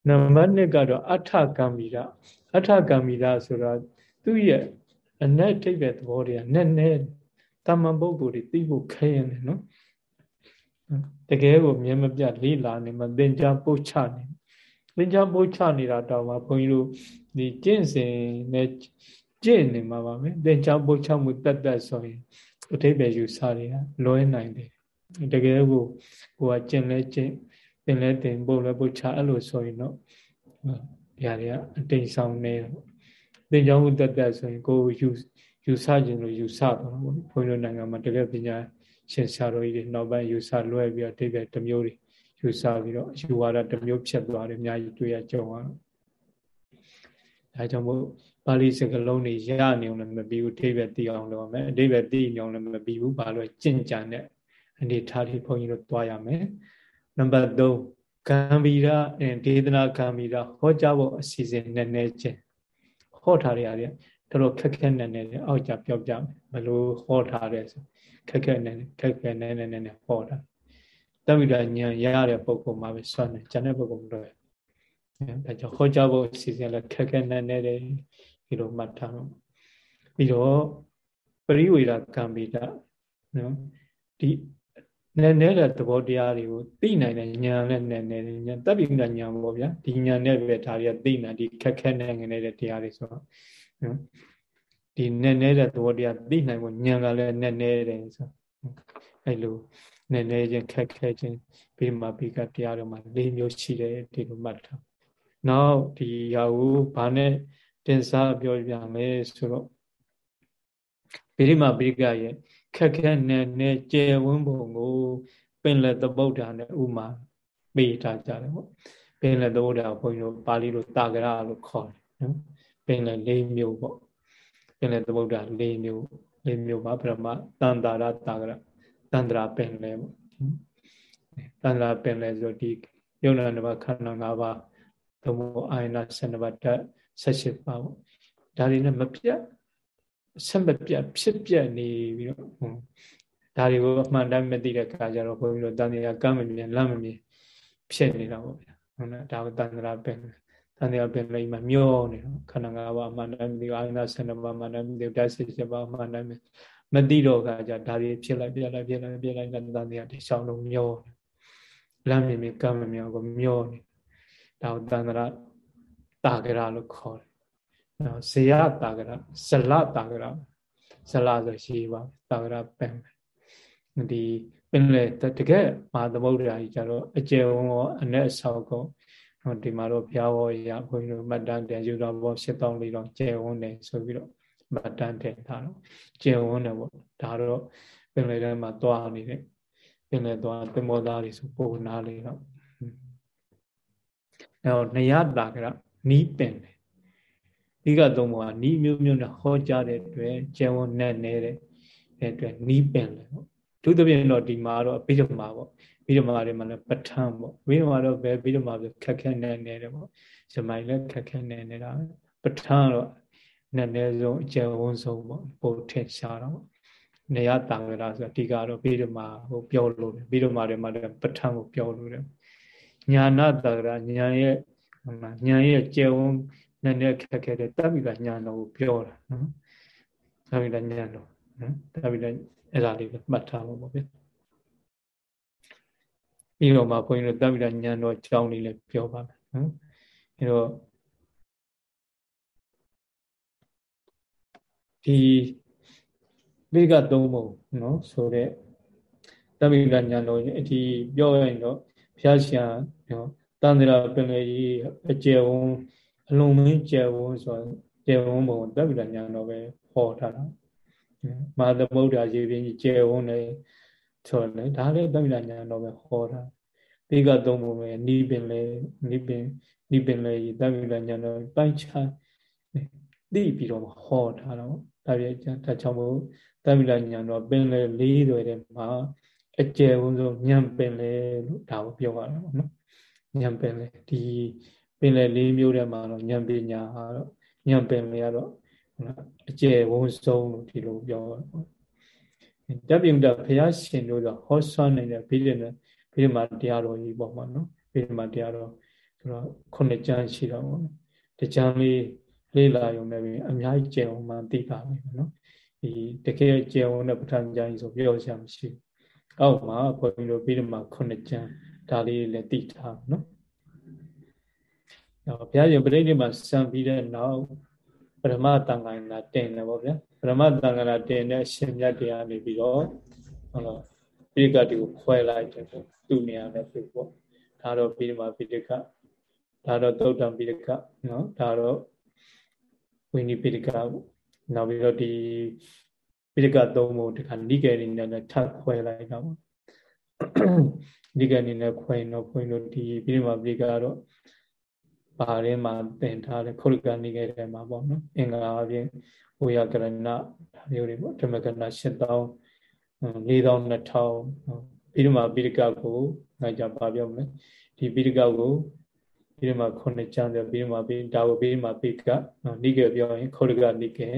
S1: နံပါတ်1ကတော့အထကံမိရ အထကံမိရဆိုတာသူ့ရဲ့အနက်ထိပ်ပဲသဘောတွေကနက်နဲတာမန်ပုဂ္ဂိုလ်တွေသိဖို့ခဲရတယ်နော်တကယ်ကိုမြဲမပြတ်လေးလာနေမှသင်္ချာပုတ်ချနေသင်္ချာပုတ်ချနေတာတော့မှဘုန်းကြီးတို့ဒီကျင့်စဉ်နဲ့ကျင့်နေမှာပါပဲသင်္ချာပုတ်ချမှုတက်တက်ဆိုရင်အထိပ္ပယ်ယူဆတွေကလွဲနိုင်တယ်တကယ်ကိုကိုကကျင့်လဲကျင့်သင်လဲသင်ပုတ်လဲပုတ်ချအဲ့လိုဆိုရင်တော့ ဒီဟာတွေကအတိတ်ဆောင်နေတော့သင်္ချာမှုတက်တက်ဆိုရင်ကိုယူယူဆခြင်းလို့ယူဆတော့ဘုန်းကြီးတို့နိုင်ငံမှာတကယ်ပညာရှင်ဆရာတော်ကြီးတွေနောက်ပိုင်းယူဆလွဲပြီးတော့အတိတ်တစ်မျိုးတွေယူဆပြီးတော့ယူဝါဒတစ်မျိုးဖြစ်သွားတယ်အများကြီးတွေ့ရကြုံရတော့ဒါကြောင့်မို့ပါဠိစကားလုံးတွေရနေအောင်လည်းမပြီးဘူးအတိတ်ပဲသိအောင်လုပ်ရမယ်အတိတ်ပဲသိနေအောင်လည်းမပြီးဘူးဘာလို့ကျင့်ကြံတဲ့အနေထားတွေဘုန်းကြီးတို့တွားရမယ်နံပါတ်3 ကံဗီရဒေသနာကံဗီရဟောကြားဖို့အစီအစဉ်နဲ့နေခြင်းဟောထားရတဲ့တော်တော်ခက်ခဲနေနေအောက်ကြပြောပြမယ်ဘလို့ဟောထားတယ်ဆိုခက်ခဲနေခက်ခဲနေနေနေဟောတာတဝိဒဉာဏ်ရတဲ့ပုဂ္ဂိုလ်မှာပဲစွန့်တယ်ကျန်တဲ့ပုဂ္ဂိုလ်မလို့ဒါကြောင့်ဟောကြားဖို့အစီအစဉ်လည်းခက်ခဲနေနေတယ်ဒီလိုမှတ်ထားတော့ပြီးတော့ပရိဝေဒကံပိတနော်ဒီ နည်းနည်းတဲ့သဘောတရားတွေကိုသိနိုင်တဲ့ဉာဏ်နဲ့နည်းနည်းဉာဏ်တပ်ပိဉာဏ်ပေါ့ဗျာဒီဉာဏ်နဲ့ပဲဒါတွေကသိနိုင်ဒီခက်ခဲနေငနေတဲ့တရားတွေဆိုတော့နော်ဒီနည်းနည်းတဲ့သဘောတရားသိနိုင်ဖို့ဉာဏ်ကလည်းနည်းနည်းတယ်ဆိုအဲ့လိုနည်းနည်းချင်းခက်ခဲချင်းပြီးမှပြီးကတရားတော်မှာ၄မျိုးရှိတယ်ဒီလိုမှတ်ထားနောက်ဒီဟာကိုဘာနဲ့တင်စားပြောပြမယ်ဆိုတော့ဗိဓိမာပိကရဲ့ ခက်ခဲနဲ့နဲ့ကျယ်ဝန်းပုံကိုပင်လက်သမုဒ္ဒါနဲ့ဥမာပေးထားကြတယ်ပေါ့ပင်လက်သမုဒ္ဒါဘုန်းကြီးတို့ပါဠိလိုတာဂရလို့ခေါ်တယ်နော်ပင်လက်၄မျိုးပေါ့ပင်လက်သမုဒ္ဒါ၄မျိုး၄မျိုးပါပရမတန်တာရတာဂရတန္တရာပင်လဲပေါ့တန္တရာပင်လဲဆိုဒီယုံနာနဘခန္ဓာ၅ပါးသို့မဟုတ်အာယနာ12ပါးဓာတ်18ပါးပေါ့ဒါတွေနဲ့မပြတ် ဆက်မပြတ်ဖြစ်ပြတ်နေပြီးတော့ဒါတွေကိုအမှန်တမ်းမသိတဲ့အခါကျတော့ဘုန်းကြီးတို့တန်တရားကမ်းမမြင်လမ်းမမြင်ဖြစ်နေတာပေါ့ဗျာဟုတ်လားဒါကိုတန်တရားပင်တန်တရားပင်လေးမှာမျောနေတော့ခန္ဓာ၅ပါးအမှန်တမ်းမသိအာယနာ12ပါးအမှန်တမ်းမသိဓာတ်18ပါးအမှန်တမ်းမသိတော့ခါကျဒါတွေဖြစ်လိုက်ပြလိုက်ပြလိုက်ပြလိုက်တန်တရားဒီဆောင်လုံးမျောလမ်းမြင်မြင်ကမ်းမမြင်ကိုမျောနေဒါကိုတန္တရာတာဂရလို့ခေါ်တယ်။ နော်ဇေယတာဂရဇလတာဂရဇလဆိုရှိပါတာဂရပင်ဒီပင်လေတကယ်မာသမုဒ္ဒရာကြီးကြတော့အကျယ်ဝန်းရောအ내အဆောက်ကောဒီမှာတော့ဘုရားဟောရဘုန်းကြီးတို့မှတ်တမ်းတင်ယူတော်ဘော7400လေးတော့ကျယ်ဝန်းတယ်ဆိုပြီးတော့မှတ်တမ်းတင်ထားတော့ကျယ်ဝန်းတယ်ပေါ့ဒါတော့ပင်လေထဲမှာတွားနေတဲ့ပင်လေတွားသင်္ဘောသားတွေဆိုပုံနာလေးတော့တော့နယတာကရနီးပင်တယ် ဒီကသုံးပါးနီးမျိုးမျိုးနဲ့ဟောကြားတဲ့အတွက်ကျန်ဝန်နဲ့နေတဲ့အတွက်နီးပင်တယ်ပေါ့သူသဖြင့်တော့ဒီမှာတော့အဘိဓမ္မာပေါ့ဘိဓမ္မာတွေမှာလည်းပဋ္ဌာန်းပေါ့ဘိဓမ္မာတော့ဘယ်ဘိဓမ္မာဆိုခက်ခဲနေနေတယ်ပေါ့ဇမိုင်လည်းခက်ခဲနေနေတာပဋ္ဌာန်းတော့နည်းနည်းဆုံးအကျယ်ဝန်းဆုံးပေါ့ပို့ထင်ရှားတော့ပေါ့နေရတံဝရဆိုအဓိကတော့ဘိဓမ္မာကိုပြောလို့တယ်ဘိဓမ္မာတွေမှာလည်းပဋ္ဌာန်းကိုပြောလို့တယ်ညာနာတဂရညာရဲ့ညာရဲ့ကျယ်ဝန်း နဲ့နဲ့ခက်ခဲတဲ့တပိကညာတော်ကိုပြောတာနော်တပိကညာတော်နော်တပိကအဲ့ဒါလေးပဲမှတ်ထားပါပေါ့ဗျပြီးတော့မှဘုန်းကြီးတို့တပိကညာတော်အကြောင်းလေးလည်းပြောပါမယ်နော်အဲတော့ဒီမိကသုံးပုံနော်ဆိုတဲ့တပိကညာတော်ဒီပြောရင်တော့ဘုရားရှင်နော်တန်တရာပင်လေကြီးအကျယ်ဝန်း အလုံးမင်းကျယ်ဝန်းဆိုကျယ်ဝန်းပုံတပ်ပိဋညာတော်ပဲဟောထားတာမဟာသမုဒ္ဒရာရေပြင်းကြီးကျယ်ဝန်းနေဆိုလေဒါလည်းတပ်ပိဋညာတော်ပဲဟောတာဒီကသုံးပုံပဲနီးပင်လေနီးပင်နီးပင်လေတပ်ပိဋညာတော်ပိုင်းခြားသိပြီးတော့ဟောထားတော့ဒါပြဒါကြောင့်မို့တပ်ပိဋညာတော်ပင်လေလေးတွေထဲမှာအကျယ်ဝန်းဆုံးညံပင်လေလို့ဒါကိုပြောရတာပေါ့နော်ညံပင်လေဒီ ပင်လေလေးမျိုးထဲမှာတော့ညံပညာတော့ညံပင်လေကတော့အကျယ်ဝန်းဆုံးလို့ဒီလိုပြောတပိမတဘုရားရှင်တို့ကဟောဆွမ်းနေတဲ့ဘိဓိနဲ့ဘိဓိမာတရားတော်ကြီးပေါ့မှာနော်ဘိဓိမာတရားတော်ဆိုတော့ခုနှစ်ကျမ်းရှိတော့ပေါ့နော်တကျမ်းလေးလေးလာရုံနဲ့ပဲအများကြီးကျယ်အောင်မှသိပါမယ်နော်ဒီတကယ်ကျေဝန်းတဲ့ပဋ္ဌာန်းကျမ်းဆိုပြောရမရှိဘူးအောက်မှာဘုန်းကြီးတို့ပြီးတော့မှခုနှစ်ကျမ်းဒါလေးလည်းသိထားနော်။ ဘုရားရှင်ပြိဋိဘမှာစံပြီးတဲ့နောက်ပရမတန်ခါနာတင်တယ်ပေါ့ဗျာပရမတန်ခါနာတင်တဲ့အရှင်မြတ်တရားနေပြီးတော့ဟုတ်လားပိဋကတိကိုခွဲလိုက်တယ်ပေါ့သူ့နေရာနဲ့ပြပေါ့ဒါတော့ပြီးတော့ပိဋကဒါတော့သုတ်တံပိဋကနော်ဒါတော့ဝိနည်းပိဋကပေါ့နောက်ပြီးတော့ဒီပိဋကသုံးဖို့ဒီခါနိကေနေနဲ့ထပ်ခွဲလိုက်တာပေါ့နိကေနေနဲ့ခွဲတော့ခွင်းတို့ဒီပြီးတော့ပိဋကတော့ ဘာထဲမှာသင်ထားတဲ့ခုရကနေခဲ့တယ်မှာပေါ့နော်အင်္ဂါအပြင်ဝေယကရဏဒါမျိုးတွေပေါ့ဓမ္မကရဏ8000 4000 2000ပြီးတော့မှပိဋကကိုငါကြပါပြောမလဲဒီပိဋကကိုပြီးတော့မှခုနှစ်ကျမ်းတယ်ပြီးတော့မှပြီးဒါကိုပြီးမှပိဋကနိကေပြောရင်ခုရကနိကေ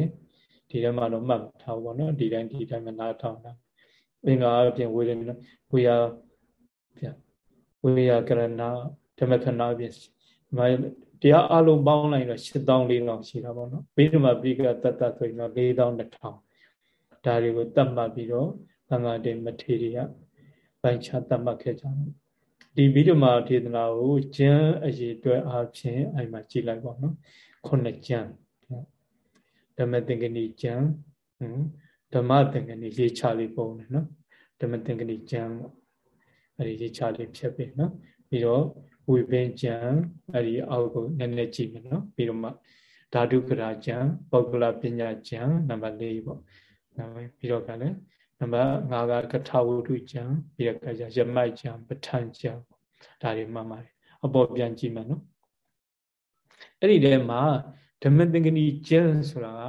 S1: ဒီထဲမှာတော့မှတ်ထားပါတော့ဒီတိုင်းဒီတိုင်းမနာထောင်တာအင်္ဂါအပြင်ဝေရဝေယဝေယကရဏဓမ္မကရဏအပြင် တရားအလုံးပေါင်းလိုက်တော့8400ရှိတာပေါ့နော်ပြီးတော့မှပြီးကတတ်တတ်ဆိုရင်တော့4200ဒါတွေကိုတတ်မှတ်ပြီးတော့သံဃာတေမထေရီကပိုင်းခြားတတ်မှတ်ခဲ့ကြတယ်ဒီဗိဓမာဒေသနာကိုကျမ်းအရေးအတွက်အားဖြင့်အဲ့မှာကြည်လိုက်ပါနော်ခုနှစ်ကျမ်းဓမ္မသင်္ကနီကျမ်းဓမ္မသင်္ကနီရေးချလေးပုံတယ်နော်ဓမ္မသင်္ကနီကျမ်းပေါ့အဲ့ဒီရေးချလေးဖြတ်ပြီနော်ပြီးတော့ ဝိပင်ကျံအဲ့ဒီအောက်ကိုနည်းနည်းကြည့်မယ်နော်ပြီးတော့မှဓာတုကရာကျံပုဂ္ဂလပညာကျံနံပါတ်၄ပေါ့ပြီးတော့ကလည်းနံပါတ်5ကကထဝုဒ္ဓကျံပြီးတော့ကကြရမိုက်ကျံပဋ္ဌာန်းကျံဒါတွေမှတ်ပါတယ်အပေါ်ပြန်ကြည့်မယ်နော်အဲ့ဒီထဲမှာဓမ္မသင်္ကနီကျံဆိုတာက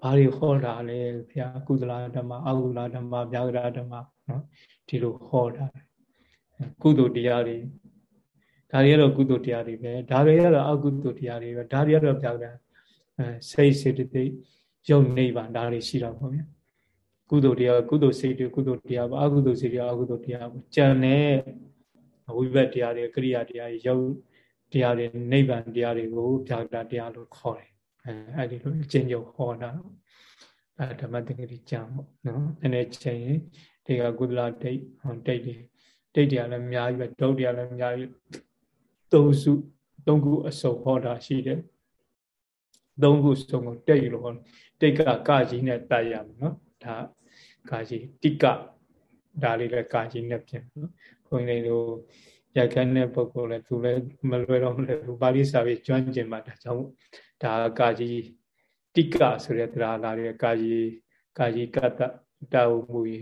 S1: ဘာတွေဟောတာလဲဘုရားကုသလဓမ္မအကုသလဓမ္မဗျာဂရဓမ္မနော်ဒီလိုဟောတာကုသိုလ်တရားတွေ ဒါတွေကတော့ကုသိုလ်တရားတွေပဲဒါတွေကတော့အကုသိုလ်တရားတွေပဲဒါတွေကတော့ပြောက်တာအဲစိတ်စေတသိက်ယုံနေပါဒါတွေရှိတော့ပေါ့ဗျာကုသိုလ်တရားကုသိုလ်စိတ်တွေကုသိုလ်တရားပါအကုသိုလ်စိတ်တွေအကုသိုလ်တရားပေါ့ကြံတဲ့ဝိဘတ်တရားတွေကရိယာတရားတွေယုံတရားတွေနိဗ္ဗာန်တရားတွေကိုပြောက်တာတရားလို့ခေါ်တယ်အဲအဲ့ဒီလိုအကျဉ်းချုပ်ဟောတာအဲဓမ္မသင်္ကတိကြံပေါ့နော်အဲ့ဒီချိန်ရင်ဒီကကုသလဒိတ်ဟောဒိတ်တွေဒိတ်တရားလည်းအများကြီးပဲဒုတ်တရားလည်းအများကြီး သုံးစုသုံးခုအစုံဟောတာရှိတယ်သုံးခုစုံကိုတိတ်လို့ဟောတိတ်ကကာကြီးနဲ့တတ်ရမယ်နော်ဒါကာကြီးတိကဒါလေးလည်းကာကြီးနဲ့ပြင်နော်ခွန်လေးတို့ရိုက်ခန်းတဲ့ပုဂ္ဂိုလ်လည်းသူလည်းမလွယ်တော့မလဲဘူးပါဠိစာပေကျွမ်းကျင်မှဒါကြောင့်ဒါကာကြီးတိကဆိုတဲ့တရားလာတဲ့ကာကြီးကာကြီးကတ္တတာဝမှုရေ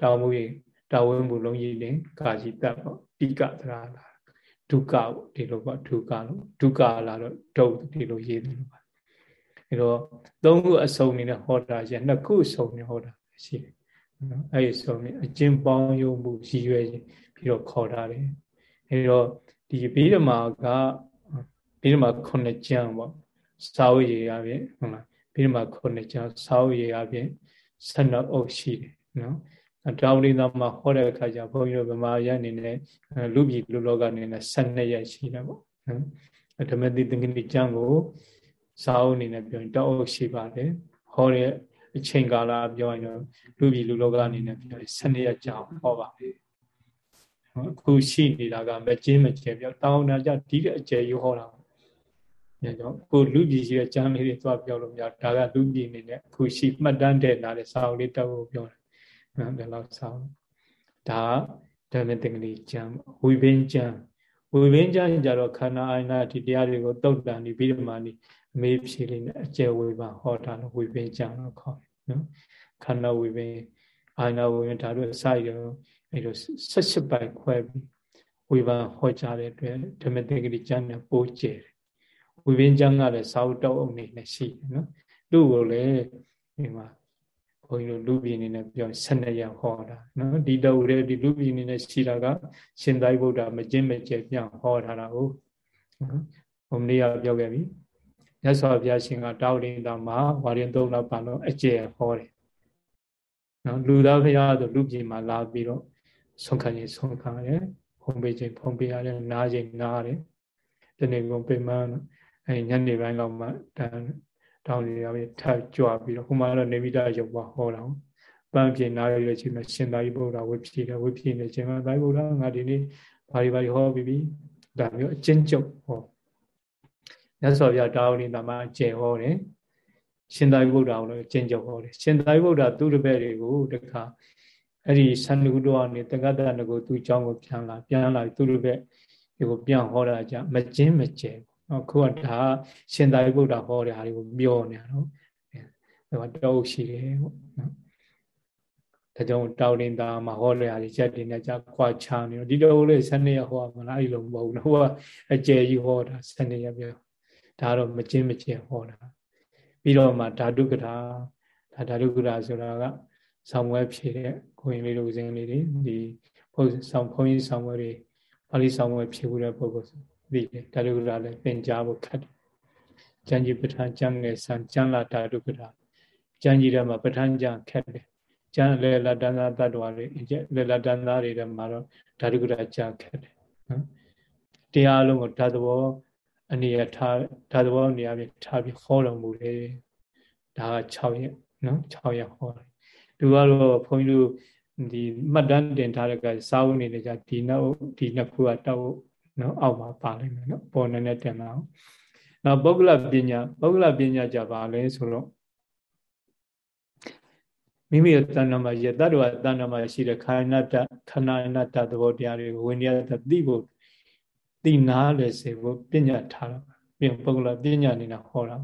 S1: တာဝမှုရေတာဝမှုလုံးကြီးနဲ့ကာကြီးတတ်ပေါ့တိကတရားလာ ဒုက္ခပေါ့ဒီလိုပေါ့ဒုက္ခလို့ဒုက္ခလာတော့ဒုဒီလိုရေးတယ်လို့ပါအဲတော့သုံးခုအစုံနေနဲ့ဟောတာရနှစ်ခုအစုံနေဟောတာရှိတယ်နော်အဲ့ဒီအစုံနေအကျဉ်ပေါင်းယုံမှုရည်ရွယ်ပြီးတော့ခေါ်ထားတယ်အဲတော့ဒီဘိဓမာကဘိဓမာခုနှစ်ကျမ်းပေါ့စာဝေရေအပြင်ဟုတ်လားဘိဓမာခုနှစ်ကျမ်းစာဝေရေအပြင်12အုပ်ရှိတယ်နော် တောင်းလေးသားမှာဟောတဲ့အခါကျဘုန်းကြီးတို့ဗမာရအနေနဲ့လူပြည်လူလောကအနေနဲ့12ရက်ရှိတယ်ပေါ့နော်ဓမ္မတိသင်္ကတိကျမ်းကိုစာအုပ်အနေနဲ့ပြောရင်တောက်အုပ်ရှိပါတယ်ဟောတဲ့အချိန်ကာလပြောရင်တော့လူပြည်လူလောကအနေနဲ့ပြောရင်12ရက်ကြာဟောပါတယ်အခုရှိနေတာကမကျင်းမကျဲပြောတောင်းတာကြဒီတဲ့အကျယ်ယူဟောတာညကြောင့်ကိုလူပြည်ရှိတဲ့ကျမ်းလေးတွေသွားပြောလို့မရဒါကလူပြည်အနေနဲ့အခုရှိမှတ်တမ်းတဲ့နားတဲ့စာအုပ်လေးတောက်ဖို့ပြောတယ် နော်ဒီလောက်ဆောင်ဒါဓမ္မသင်္ကတိကျမ်းဝိပင်းကျမ်းဝိပင်းကျမ်းကြတော့ခန္ဓာအာယနာဒီတရားတွေကိုတုတ်တန်ပြီးပြီးမှနေအမေးဖြေလေးနဲ့အကျယ်ဝေပါဟောတာလို့ဝိပင်းကျမ်းလို့ခေါ်တယ်နော်ခန္ဓာဝိပင်းအာယနာဝိပင်းဒါတို့အစရအဲလိုဆက်ရှစ်ပိုက်ခွဲပြီးဝိပန်ဟောကြားတဲ့အတွက်ဓမ္မသင်္ကတိကျမ်းနဲ့ပိုးကျယ်တယ်ဝိပင်းကျမ်းကလည်းစာအုပ်တောက်အုပ်နေနဲ့ရှိတယ်နော်သူ့ကိုလည်းဒီမှာ ဘုန်းကြီးတို့လူပြည်အနေနဲ့ပြော12ရက်ဟောတာနော်ဒီတော့ရဲဒီလူပြည်အနေနဲ့ရှိတာကရှင်သာရိပုတ္တမကျင့်မကျက်ပြန်ဟောထားတာဟုတ်ဘုံလေးကပြောခဲ့ပြီမြတ်စွာဘုရားရှင်ကတောက်ရင်တောင်မှာဝါရင်သုံးလောက်ပါလို့အကျယ်ဟောတယ်နော်လူသားဘုရားဆိုလူပြည်မှာလာပြီးတော့ဆုံးခံရင်ဆုံးခံရတယ်ဖုံးပေးခြင်းဖုံးပေးရတယ်နားခြင်းနားရတယ်ဒီနေ့ကုန်ပြမအဲညနေပိုင်းလောက်မှဒါ တောင်းနေတာပဲထပ်ကြွပြီးတော့ခုမှတော့နေမိတာရုပ်ပါဟောတာဟုတ်ပန်းပြင်နာရရချင်းမှာရှင်သာရိပုတ္တရာဝိဖြေတယ်ဝိဖြေနေချင်းမှာသာရိပုတ္တရာငါဒီနေ့ဘာတွေဘာတွေဟောပြီးပြီဒါမျိုးအချင်းကျုပ်ဟောမြတ်စွာဘုရားတောင်းနေတာမှာအကျယ်ဟောတယ်ရှင်သာရိပုတ္တရာကိုလည်းအချင်းကျုပ်ဟောတယ်ရှင်သာရိပုတ္တရာသူ့တပည့်တွေကိုတခါအဲ့ဒီသန္ဓုတော်ကနေတက္ကတနကိုသူ့အကြောင်းကိုပြန်လာပြန်လာသူ့တပည့်ဒီကိုပြန်ဟောတာကြမကျင်းမကျယ်ဘူး ခုကဒါရှင်သာရိပုတ္တရာဟောတဲ့ဟာတွေကိုပြောနေတာနော်ဒါကတောက်ရှိတယ်ပေါ့နော်ဒါကြောင့်တောက်တင်တာမှာဟောတဲ့ဟာတွေချက်တင်နေကြခွာချနေတော့ဒီတော့လေ7နှစ်ရဟောမလားအဲ့လိုမဟုတ်ဘူးနော်ဟိုကအကျယ်ကြီးဟောတာ7နှစ်ရပြောဒါတော့မကျင်းမကျဲဟောတာပြီးတော့မှဓာတုကထာဒါဓာတုကထာဆိုတာကဆောင်းဝဲဖြည့်တဲ့ကိုရင်လေးတို့ဦးစင်းလေးတွေဒီဘုန်းဆောင်းဘုန်းကြီးဆောင်းဝဲတွေပါဠိဆောင်းဝဲဖြည့်ဖို့တဲ့ပုဂ္ဂိုလ် သိတယ်ဓာတုကထာလည်းသင်ကြားဖို့ခက်တယ်ကျမ်းကြီးပဋ္ဌာန်းကျမ်းငယ်ဆံကျမ်းလာဓာတုကထာကျမ်းကြီးထဲမှာပဋ္ဌာန်းကျမ်းခက်တယ်ကျမ်းလေလတန်သာတ္တဝါတွေလေလတန်သားတွေထဲမှာတော့ဓာတုကထာကျမ်းခက်တယ်နော်တရားလုံးကိုဓာတ်သဘောအနေရထားဓာတ်သဘောနေရာပြထားပြီးဟောတော်မူတယ်ဒါက6ရက်နော်6ရက်ဟောတယ်သူကတော့ဘုန်းကြီးတို့ဒီမှတ်တမ်းတင်ထားတဲ့ကစာအုပ်နေကြဒီနောက်ဒီနှစ်ခုကတောက် နော်အောက်မှာပါလိမ့်မယ်နော်ပေါ်နေနဲ့တင်လာအောင်နောက်ပုဂ္ဂလပညာပုဂ္ဂလပညာကြပါလဲဆိုတော့မိမိရဲ့တဏ္ဍမှာယတ္တဝတဏ္ဍမှာရှိတဲ့ခန္ဓာတခန္ဓာနတ္တသဘောတရားတွေကိုဝိနည်းတသိဖို့သိနာလဲစေဖို့ပညာထားတာပြင်ပုဂ္ဂလပညာနေတာဟောတာ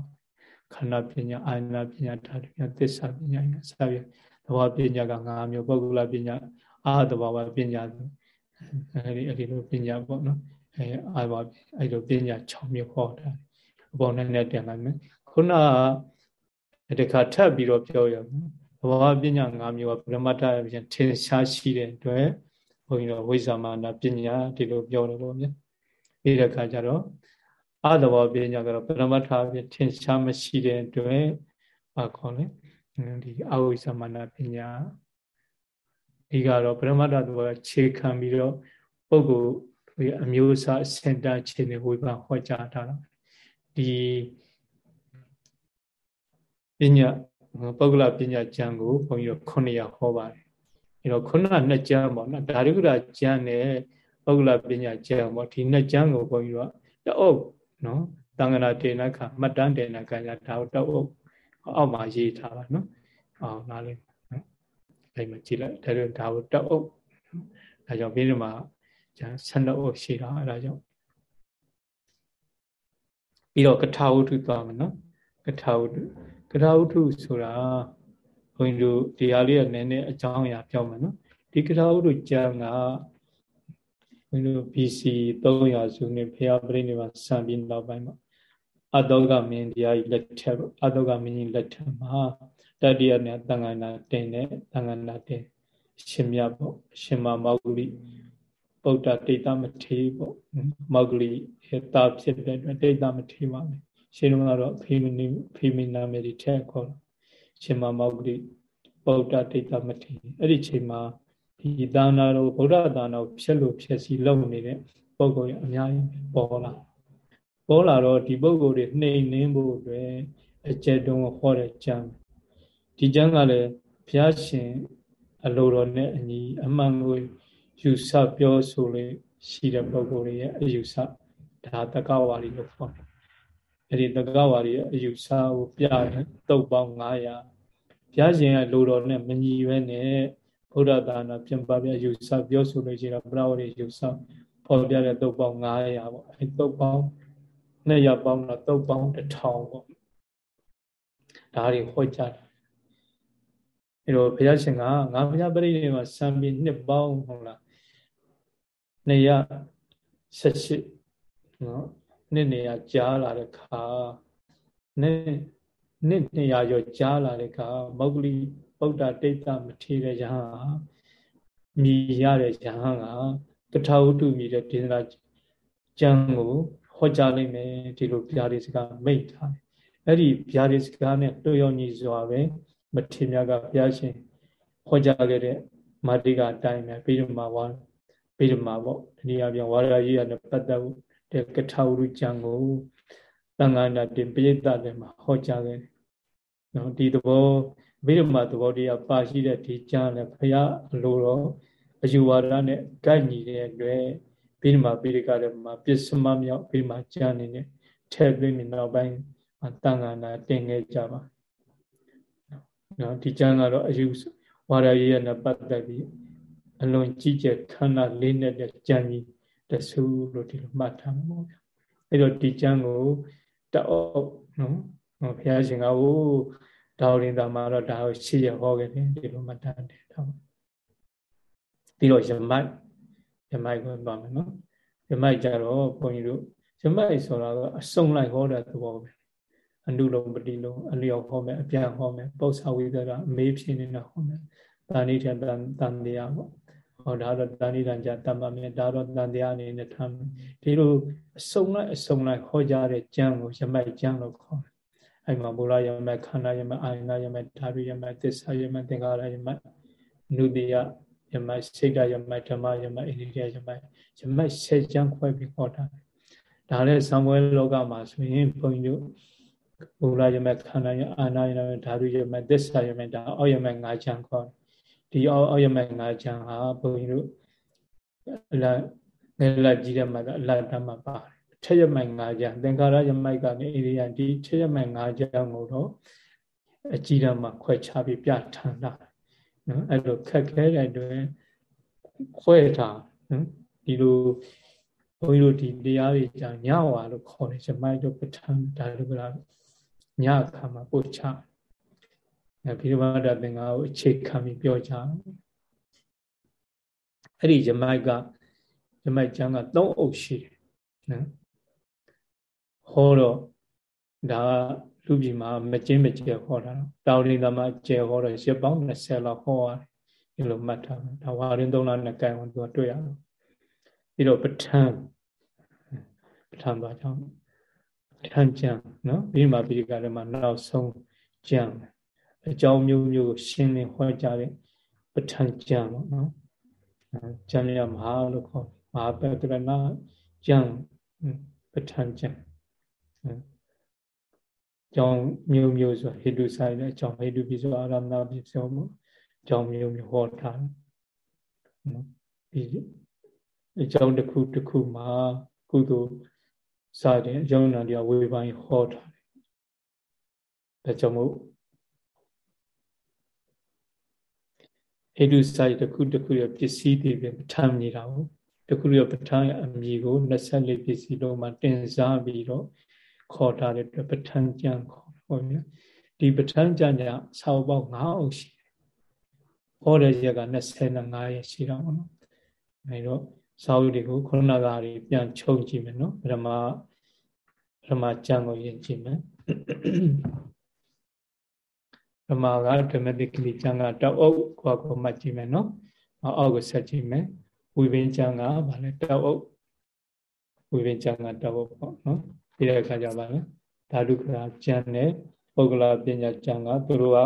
S1: ခန္ဓာပညာအာယနာပညာဓာတ်ပညာသစ္စာပညာစသဖြင့်သဘောပညာက၅မျိုးပုဂ္ဂလပညာအာသဘောပညာအဲဒီအဲဒီလိုပညာပေါ့နော် အဲအာဘောအဲ့လိုပညာ6မျိုးဟောတာအပေါ်နဲ့နဲ့တင်လိုက်မယ်ခုနကတခါထပ်ပြီးတော့ပြောရမယ်သဘောပညာ၅မျိုးကပရမတ္ထအပြင်ထင်ရှားရှိတဲ့အတွက်ဘုန်းကြီးတို့ဝိဇ္ဇာမာနပညာဒီလိုပြောတယ်ပေါ့ဗျာပြီးတဲ့အခါကျတော့အသဘောပညာကတော့ပရမတ္ထအပြင်ထင်ရှားမရှိတဲ့အတွက်ဘာခေါ်လဲဒီအဝိဇ္ဇာမာနပညာဒီကတော့ပရမတ္ထသဘောခြေခံပြီးတော့ပုဂ္ဂိုလ် အမျိုးအစားအစင်တာခြေနေဝိပဟောကြားထားတာဒီပညာပုဂ္ဂလပညာကျမ်းကိုဘုန်းကြီးတို့900ဟောပါတယ်အဲတော့ခုနနှစ်ကျမ်းပေါ့နော်ဓာတုကရာကျမ်းနဲ့ပုဂ္ဂလပညာကျမ်းပေါ့ဒီနှစ်ကျမ်းကိုဘုန်းကြီးတို့ကတအုပ်နော်တန်ခနာတေနခမှတ်တမ်းတေနခညာဒါကိုတအုပ်အောက်မှာရေးထားပါနော်အောင်နားလေးနော်အဲ့မှာကြည့်လိုက်ဒါတော့ဒါကိုတအုပ်ဒါကြောင့်ပြီးတော့မှ ကျန်12အုပ်ရှိတာအဲ့ဒါကြောင့်ပြီးတော့ကထာဝုထုသွားမယ်နော်ကထာဝုထုကထာဝုထုဆိုတာဘုန်းကြီးတို့တရားလေးကနည်းနည်းအကြောင်းအရာပြောမယ်နော်ဒီကထာဝုထုကျမ်းကဘုန်းကြီးတို့ BC 300စုနှစ်ဖျားပြိနေမှာစံပြီးနောက်ပိုင်းမှာအတောကမင်းတရားကြီးလက်ထက်အတောကမင်းကြီးလက်ထက်မှာတတိယနဲ့တန်ခါနာတင်တဲ့တန်ခါနာတင်ရှင်မြတ်ပေါ့ရှင်မမောဂလိ ပုဒ္ဒတိတ်သမထေပေါ့မောဂလိတာဖြစ်တဲ့အတွက်တိတ်သမထေပါမယ်ရှင်တော်ကတော့ဖေမနီဖေမီနာမေရီထက်ခေါ်ရှင်မမောဂလိပုဒ္ဒတိတ်သမထေအဲ့ဒီချိန်မှာဒီသာနာတော်ဗုဒ္ဓသာနာကိုဖြစ်လို့ဖြစ်စီလုပ်နေတဲ့ပုံကိုအများကြီးပေါ်လာပေါ်လာတော့ဒီပုံကိုတွေနှိမ်နှင်းဖို့အတွက်အကျက်တုံးဟောတဲ့ကျမ်းဒီကျမ်းကလည်းဘုရားရှင် အလိုတော်နဲ့အညီအမှန်ကို ယူဆပြောဆိုလို့ရှိတဲ့ပုဂ္ဂိုလ်တွေရဲ့အယူဆဒါတက္ကဝါရီလို့ခေါ်တယ်အဲ့ဒီတက္ကဝါရီရဲ့အယူဆကိုပြတယ်တုတ်ပေါင်း900ဘုရားရှင်ရဲ့လိုတော်နဲ့မညီရွဲနဲ့ဘုရားသာနာပြင်ပပြယူဆပြောဆိုလို့ရှိတာပရဝရိယူဆဖော်ပြတဲ့တုတ်ပေါင်း900ပေါ့အဲ့တုတ်ပေါင်း200ပေါင်းတော့တုတ်ပေါင်း1000ပေါ့ဒါတွေဟောကြားတယ်အဲ့တော့ဘုရားရှင်ကငါဘုရားပရိနိဗ္ဗာန်စံပြီးနှစ်ပေါင်းဟုတ်လား 218နော်နှစ်နေရာကြားလာတဲ့ခါနှစ်နှစ်နေရာရောကြားလာတဲ့ခါမောဂလိဗုဒ္ဓတိတ်တမထေရယဟန်မြည်ရတဲ့ယဟန်ကကထာဝတ္ထုမြည်တဲ့ဒေသနာကျမ်းကိုဟောကြားလိုက်မယ်ဒီလိုဗျာဒိစကားမိတ်ထားတယ်အဲ့ဒီဗျာဒိစကားနဲ့တွေ့ရောညီစွာပဲမထေရကဘုရားရှင်ဟောကြားခဲ့တဲ့မာတိကအတိုင်းပဲပြီးတော့မှဝါ ဗိဓမာပေါ့ဒီနေရာပြန်ဝါရကြီးရနဲ့ပတ်သက်တဲ့ကထာဝရုကျမ်းကိုတန်ခါနာတင်ပိဋကတ်တွေမှာဟောကြားခဲ့တယ်နော်ဒီသဘောဗိဓမာသဘောတရားပါရှိတဲ့ဒီကျမ်းလည်းဘုရားအလိုတော်အယူဝါဒနဲ့ကိုက်ညီတဲ့အတွက်ဗိဓမာပိရိကလည်းမှာပစ္စမမြောက်ဗိဓမာကျမ်းနေနဲ့ထဲ့သွင်းပြီးနောက်ပိုင်းတန်ခါနာတင်ခဲ့ကြပါနော်ဒီကျမ်းကတော့အယူဝါဒရေးနဲ့ပတ်သက်ပြီး အလွန်ကြီးကျယ်ခန္ဓာလေးနဲ့ကျမ်းကြီးတဆူလို့ဒီလိုမှတ်ထားမှာပေါ့ဗျာအဲ့တော့ဒီကျမ်းကိုတအုပ်နော်ဘုရားရှင်ကဟိုဒါဝရင်သာမှာတော့ဒါကိုရှေ့ရဟောခဲ့တယ်ဒီလိုမှတ်ထားတယ်ဒါပြီးတော့ယမိုက်ယမိုက်ကိုသွားမယ်နော်ယမိုက်ကြတော့ဘုန်းကြီးတို့ယမိုက်ဆိုတာကအစုံလိုက်ဟောတဲ့သဘောပဲအနုလုံးပတိလုံးအလျောက်ဟောမယ်အပြန်ဟောမယ်ပု္ပ္ပာဝိသကအမေးဖြစ်နေတာဟောမယ်တာဏိထတန်တန်တရားပေါ့ ဟောဒါတော့တာဏိတန်ကြတမ္ပမေဒါတော့တန်တရားအနေနဲ့ထားမယ်ဒီလိုအစုံလိုက်အစုံလိုက်ဟောကြတဲ့ကျမ်းကိုယမိုက်ကျမ်းလို့ခေါ်တယ်အဲ့မှာဘုရားယမိုက်ခန္ဓာယမိုက်အာယနာယမိုက်ဓာတုယမိုက်သစ္စာယမိုက်သင်္ခါရယမိုက်နုတ္တိယယမိုက်စိတ်တယမိုက်ဓမ္မယမိုက်ဣရိယယမိုက်ယမိုက်၁၀ကျမ်းခွဲပြီးဟောတာဒါလည်းသံပွဲလောကမှာဆိုရင်ဘုန်းကြီးတို့ဘုရားယမိုက်ခန္ဓာယအာနာယမိုက်ဓာတုယမိုက်သစ္စာယမိုက်ဒါအောက်ယမိုက်၅ကျမ်းခေါ် ဒီအောက်အောက်ယမိုက်၅ကျမ်းဟာဘုန်းကြီးတို့အလငယ်လက်ကြီးတဲ့မှာအလတ်တမ်းမှာပါတယ်ထက်ရမိုက်၅ကျမ်းသင်္ခါရယမိုက်ကနေဣရိယဒီထက်ရမိုက်၅ကျမ်းကိုတော့အကြည့်တမ်းမှာခွဲခြားပြီးပြဋ္ဌာန်းတာနော်အဲ့လိုခက်ခဲတဲ့အတွင်းခွဲထားနော်ဒီလိုဘုန်းကြီးတို့ဒီတရားတွေကြာညဝါလို့ခေါ်တယ်ဇမိုက်တို့ပဋ္ဌာန်းဒါလိုကလာညအခါမှာပို့ချ အဲဘိဓမ္မာဒသင်္ဃာကိုအခြေခံပြီးပြောကြအဲ့ဒီဇမိုက်ကဇမိုက်ကျမ်းက၃အုပ်ရှိတယ်နော်ဟောတော့ဒါလူပြည်မှာမကျင်းမကျဲဟောတာတောင်ရင်သမားကျဲဟောတော့ရပောင်း20လောက်ဟောရတယ်ဒီလိုမှတ်ထားမယ်ဒါဝါရင်သုံးလနဲ့ကြိုင်ဝင်သူတွေ့ရတော့ပြီးတော့ပဋ္ဌာန်းပဋ္ဌာန်းပါကြောင့်ပဋ္ဌာန်းကျမ်းနော်ပြီးမှပြီးကြတယ်မှာနောက်ဆုံးကျမ်း အကြောင်းမျိုးမျိုးရှင်းလင်းဟောကြားတဲ့ပဋ္ဌာန်းကျမ်းပေါ့နော်ကျမ်းရမဟာလို့ခေါ်မဟာပတ္တရဏကျမ်းပဋ္ဌာန်းကျမ်းကြောင်းမျိုးမျိုးဆိုဟိတုဆိုင်တဲ့အကြောင်းဟိတုပိဆိုအာရမဏပိဆိုမှုကြောင်းမျိုးမျိုးဟောထားနော်ဒီအကြောင်းတစ်ခုတစ်ခုမှာကုသိုလ်စတဲ့အကြောင်းနာတရားဝေဖန်ဟောထားတယ်ဒါကြောင့်မို့ ဟိတုဆိုင်တစ်ခုတစ်ခုရဲ့ပစ္စည်းတွေပဲပဋ္ဌာန်းနေတာဟုတ်တခုရပဋ္ဌာန်းအမည်ကို24ပစ္စည်းလုံးမှာတင်စားပြီးတော့ခေါ်ထားတဲ့အတွက်ပဋ္ဌာန်းကျမ်းခေါ်ဟောမြဒီပဋ္ဌာန်းကျမ်းညာဆောက်ပေါက်9အုပ်ရှိတယ်ဟောတဲ့ရက်က25ရက်ရှိတော့ဘောနော်အဲတော့စာအုပ်တွေကိုခုနကတွေပြန်ချုပ်ကြည့်မယ်နော်ပထမပထမကျမ်းကိုယဉ်ကြည့်မယ် ပထမက dramatically ကျမ်းကတောက်အုပ်ကိုကိုမှတ်ကြည့်မယ်နော်အောက်ကိုဆက်ကြည့်မယ်ဝိပင်ကျမ်းကဗာလဲတောက်အုပ်ဝိပင်ကျမ်းကတောက်အုပ်ပေါ့နော်ပြီးတဲ့အခါကျဗာလဲဓာတုခရာကျမ်းနဲ့ပုဂ္ဂလာပညာကျမ်းကသူတို့က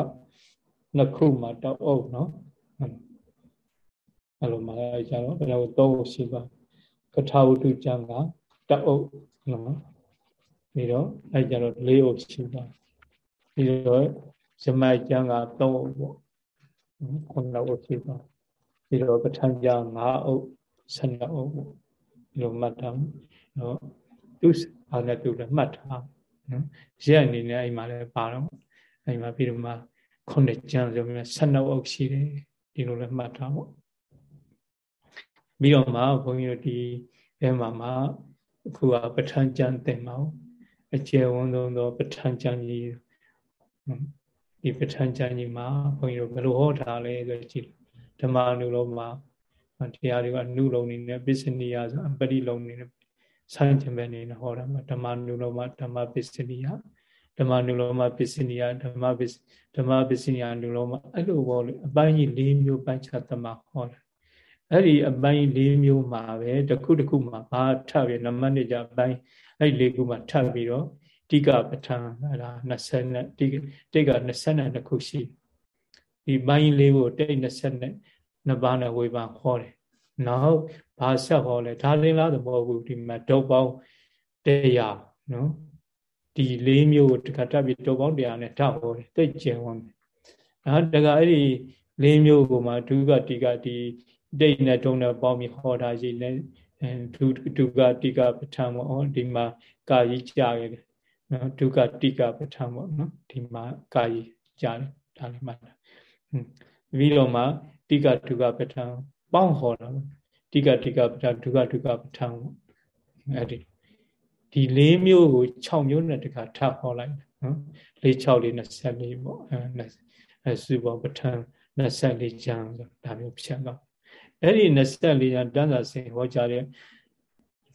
S1: နှစ်ခုမှတောက်အုပ်နော်အဲ့လိုမှလည်းကြတော့ဘယ်လိုသုံးဖို့ရှိပါကထာဝတ္ထုကျမ်းကတောက်အုပ်နော်ပြီးတော့အဲ့ကြတော့လေးအုပ်ရှိပါပြီးတော့ ဇမိုက်ကျမ်းကသုံးအုပ်ပေါ့ခုနအုပ်ရှိပါပြီးတော့ပဋ္ဌာန်းကျ၅အုပ်12အုပ်ပေါ့ဒီလိုမှတ်ထားနော်သူဘာနဲ့သူလည်းမှတ်ထားနော်ရက်အနေနဲ့အိမ်မှာလည်းပါတော့အိမ်မှာပြီးတော့မှခုနှစ်ကျမ်းဆိုပြီး12အုပ်ရှိတယ်ဒီလိုလည်းမှတ်ထားပေါ့ပြီးတော့မှဘုန်းကြီးတို့ဒီအဲမှာမှအခုကပဋ္ဌာန်းကျမ်းသင်ပါဦးအကျယ်ဝန်းဆုံးသောပဋ္ဌာန်းကျမ်းကြီး ဒီပဋ္ဌာန်းကျမ်းကြီးမှာဘုန်းကြီးတို့ဘယ်လိုဟောထားလဲဆိုကြည့်ဓမ္မအနုလောမှာတရားတွေကအနုလုံးနေနဲ့ပစ္စနိယဆိုအပရိလုံးနေနဲ့ဆိုင်ခြင်းပဲနေနဲ့ဟောတာမှာဓမ္မအနုလောမှာဓမ္မပစ္စနိယဓမ္မအနုလောမှာပစ္စနိယဓမ္မပစ္စဓမ္မပစ္စနိယအနုလောမှာအဲ့လိုပေါ့လေအပိုင်းကြီး၄မျိုးပိုင်းခြားသမဟောတယ်အဲ့ဒီအပိုင်း၄မျိုးမှာပဲတစ်ခုတစ်ခုမှာဘာထပ်ပြီးနမနိကြအပိုင်းအဲ့ဒီ၄ခုမှာထပ်ပြီးတော့ တိကပဋ္ဌာန်းအဲ့ဒါ20နဲ့တိတိက22ခုရှိဒီပိုင်းလေးကိုတိတ်20နဲ့နှစ်ပါးနဲ့ဝေဖန်ခေါ်တယ်နောက်ဘာဆက်ဟောလဲဒါလင်းလားသဘောဘူးဒီမှာဒုတ်ပေါင်းတရားနော်ဒီ၄မျိုးကိုတခါတက်ပြီးတောပေါင်းတရားနဲ့ဓာတ်ဟောတယ်တိတ်ကျင်ဝင်တယ်နော်တခါအဲ့ဒီ၄မျိုးကိုမှဒုက္ခတိကဒီတိတ်နဲ့တုံးနဲ့ပေါင်းပြီးဟောတာရှိနေဒုဒုက္ခတိကပဋ္ဌာန်းပေါ့ဒီမှာကာယကြီးကြားခဲ့တယ် နော်ဒုက္ခတိကပဋ္ဌာန်းပေါ့နော်ဒီမှာကာယကြီးကြားတယ်ဒါလေးမှတ်တာပြီးတော့မှတိကဒုက္ခပဋ္ဌာန်းပေါင်းဟောတာတိကတိကပဋ္ဌာန်းဒုက္ခဒုက္ခပဋ္ဌာန်းပေါ့အဲ့ဒီဒီ၄မျိုးကို6မျိုးနဲ့တခါထပ်ဟောလိုက်နော်၄6လေး24ပေါ့အဲစုပေါပဋ္ဌာန်း24ကျမ်းဆိုဒါမျိုးဖြတ်တော့အဲ့ဒီ24ကျမ်းတန်းစာစင်ဟောကြားတဲ့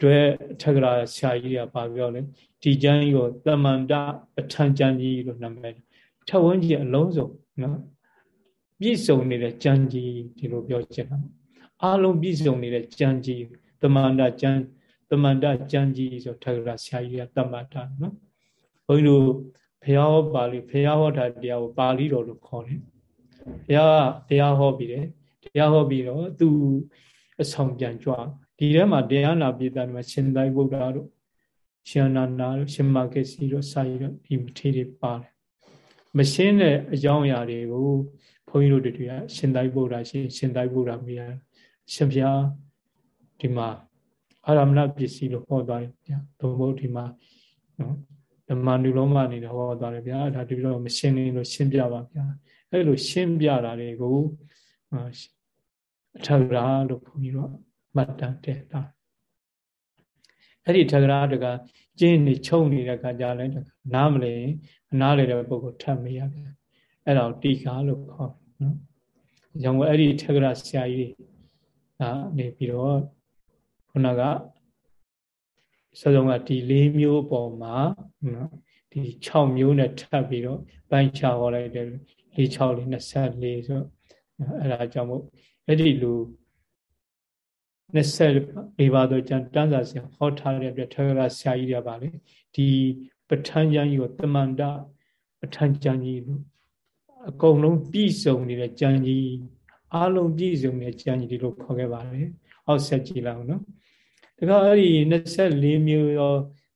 S1: တွေ့ထက်ကရာဆရာကြီးကပါပြောလဲဒီကျမ်းကြီးကိုတမန္တပဋ္ဌာန်းကျမ်းကြီးလို့နာမည်ထဝန်းကြီးအလုံးစုံနော်ပြည့်စုံနေတဲ့ကျမ်းကြီးဒီလိုပြောချင်တာအလုံးပြည့်စုံနေတဲ့ကျမ်းကြီးတမန္တကျမ်းတမန္တကျမ်းကြီးဆိုထက်ကရာဆရာကြီးကတမန္တနော်ဘုန်းကြီးတို့ဘုရားဟောပါဠိဘုရားဟောတာတရားကိုပါဠိတော်လို့ခေါ်တယ်ဘုရားကတရားဟောပြီးတယ်တရားဟောပြီးတော့သူအဆောင်ပြန်ကြွ ဒီထဲမှာတရားနာပိသတွေမှာရှင်သာရိပုတ္တရာတို့ရှင်နာနာတို့ရှင်မဂ္ဂစီတို့စာရီတို့ဒီမထေရတွေပါတယ်မရှင်းတဲ့အကြောင်းအရာတွေကိုဘုန်းကြီးတို့တွေကရှင်သာရိပုတ္တရာရှင်ရှင်သာရိပုတ္တရာမိရရှင်ဘုရားဒီမှာအာရမဏပစ္စည်းလို့ဟောသွားတယ်ဗျာဘုံဘုဒီမှာနော်ဓမ္မနုလောမအနေနဲ့ဟောသွားတယ်ဗျာဒါတပြီးတော့မရှင်းနေလို့ရှင်းပြပါဗျာအဲ့လိုရှင်းပြတာတွေကိုအထဂရာလို့ဘုန်းကြီးတို့ မှတ်တမ်းတဲ့တာအဲ့ဒီထဂရာတကကျင်းနေချုံနေတဲ့ခါကြလဲနားမလဲနားလေတဲ့ပုဂ္ဂိုလ်ထပ်မရဘူးအဲ့ဒါကိုတိကာလို့ခေါ်နော်။ကြောင့်အဲ့ဒီထဂရာဆရာကြီးဒါနေပြီးတော့ခုနကစစုံကဒီ၄မျိုးပေါ်မှာနော်ဒီ6မျိုးနဲ့ထပ်ပြီးတော့ပိုင်းခြားဟောလိုက်တယ်၄6လေး24ဆိုအဲ့ဒါကြောင့်မို့အဲ့ဒီလူ 24ပါးတော့ကျန်တန်းစာဆရာဟောထားတဲ့အတွက်ထေရဆရာကြီးတွေပါလေဒီပဋ္ဌာန်းကျမ်းကြီးကိုတမန္တပဋ္ဌာန်းကျမ်းကြီးလို့အကုန်လုံးပြည့်စုံနေတဲ့ကျမ်းကြီးအလုံးပြည့်စုံတဲ့ကျမ်းကြီးဒီလိုခေါ်ခဲ့ပါလေအောက်ဆက်ကြည့်လိုက်အောင်နော်တခါအဲ့ဒီ24မျိုးရော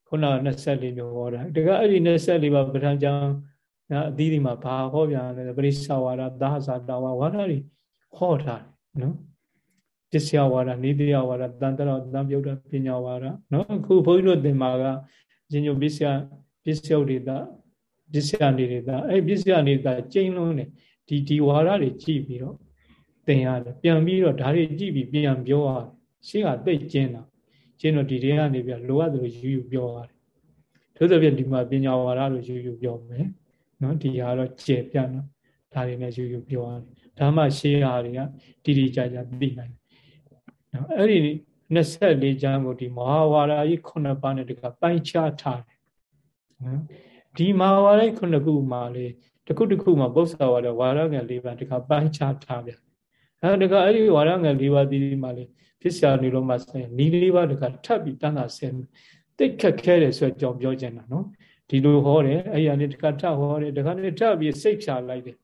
S1: ခုန24မျိုးဟောတာတခါအဲ့ဒီ24ပါးပဋ္ဌာန်းကျမ်းအသီးဒီမှာဘာဟောပြန်လဲပရိစ္ဆဝါဒသာဟဇာတဝါဝါဒတွေဟောထားတယ်နော် ပစ္စယဝါဒနိတိယဝါဒတန်တရတန်ပြုတ်တပညာဝါဒနော်အခုဘုန်းကြီးတို့သင်မှာကရှင်ညုပစ္စယပစ္စယဒေတာပစ္စယနေဒေတာအဲ့ပစ္စယနေဒေတာကျိန်းလုံးတယ်ဒီဒီဝါဒတွေကြည့်ပြီးတော့သင်ရတယ်ပြန်ပြီးတော့ဒါတွေကြည့်ပြီးပြန်ပြောရတယ်ရှင်းကသိကျင်းတာကျင်းတော့ဒီတွေကနေပြလိုအပ်တယ်ယူယူပြောရတယ်ထို့သောဖြင့်ဒီမှာပညာဝါဒလို့ယူယူပြောမယ်နော်ဒီဟာတော့ကျေပြတ်နော်ဒါတွေနဲ့ယူယူပြောရတယ်ဒါမှရှေးဟာတွေကတိတိကျကျသိနိုင် နော်အဲ့ဒီ24ကျမ်းကိုဒီမဟာဝါဒကြီး9ပါးနဲ့တကပိုင်းခြားထားတယ်နော်ဒီမဟာဝါဒကြီး9ခုမှာလေတခုတခုမှာပု္ပ္ပာဝါဒဝါဒငယ်၄ပါးတကပိုင်းခြားထားပြန်အဲတကအဲ့ဒီဝါဒငယ်၄ပါးဒီမှာလေဖြစ်ရှာနေလို့မှဆိုင်နီး၄ပါးတကထပ်ပြီးတန်းတာဆင်းတိတ်ခက်ခဲတယ်ဆိုကြောင်ပြောချင်တာနော်ဒီလိုဟောတယ်အဲ့ရနေတကထဟောတယ်တကနေ့ထပြီးစိတ်ဖြာလိုက်တယ်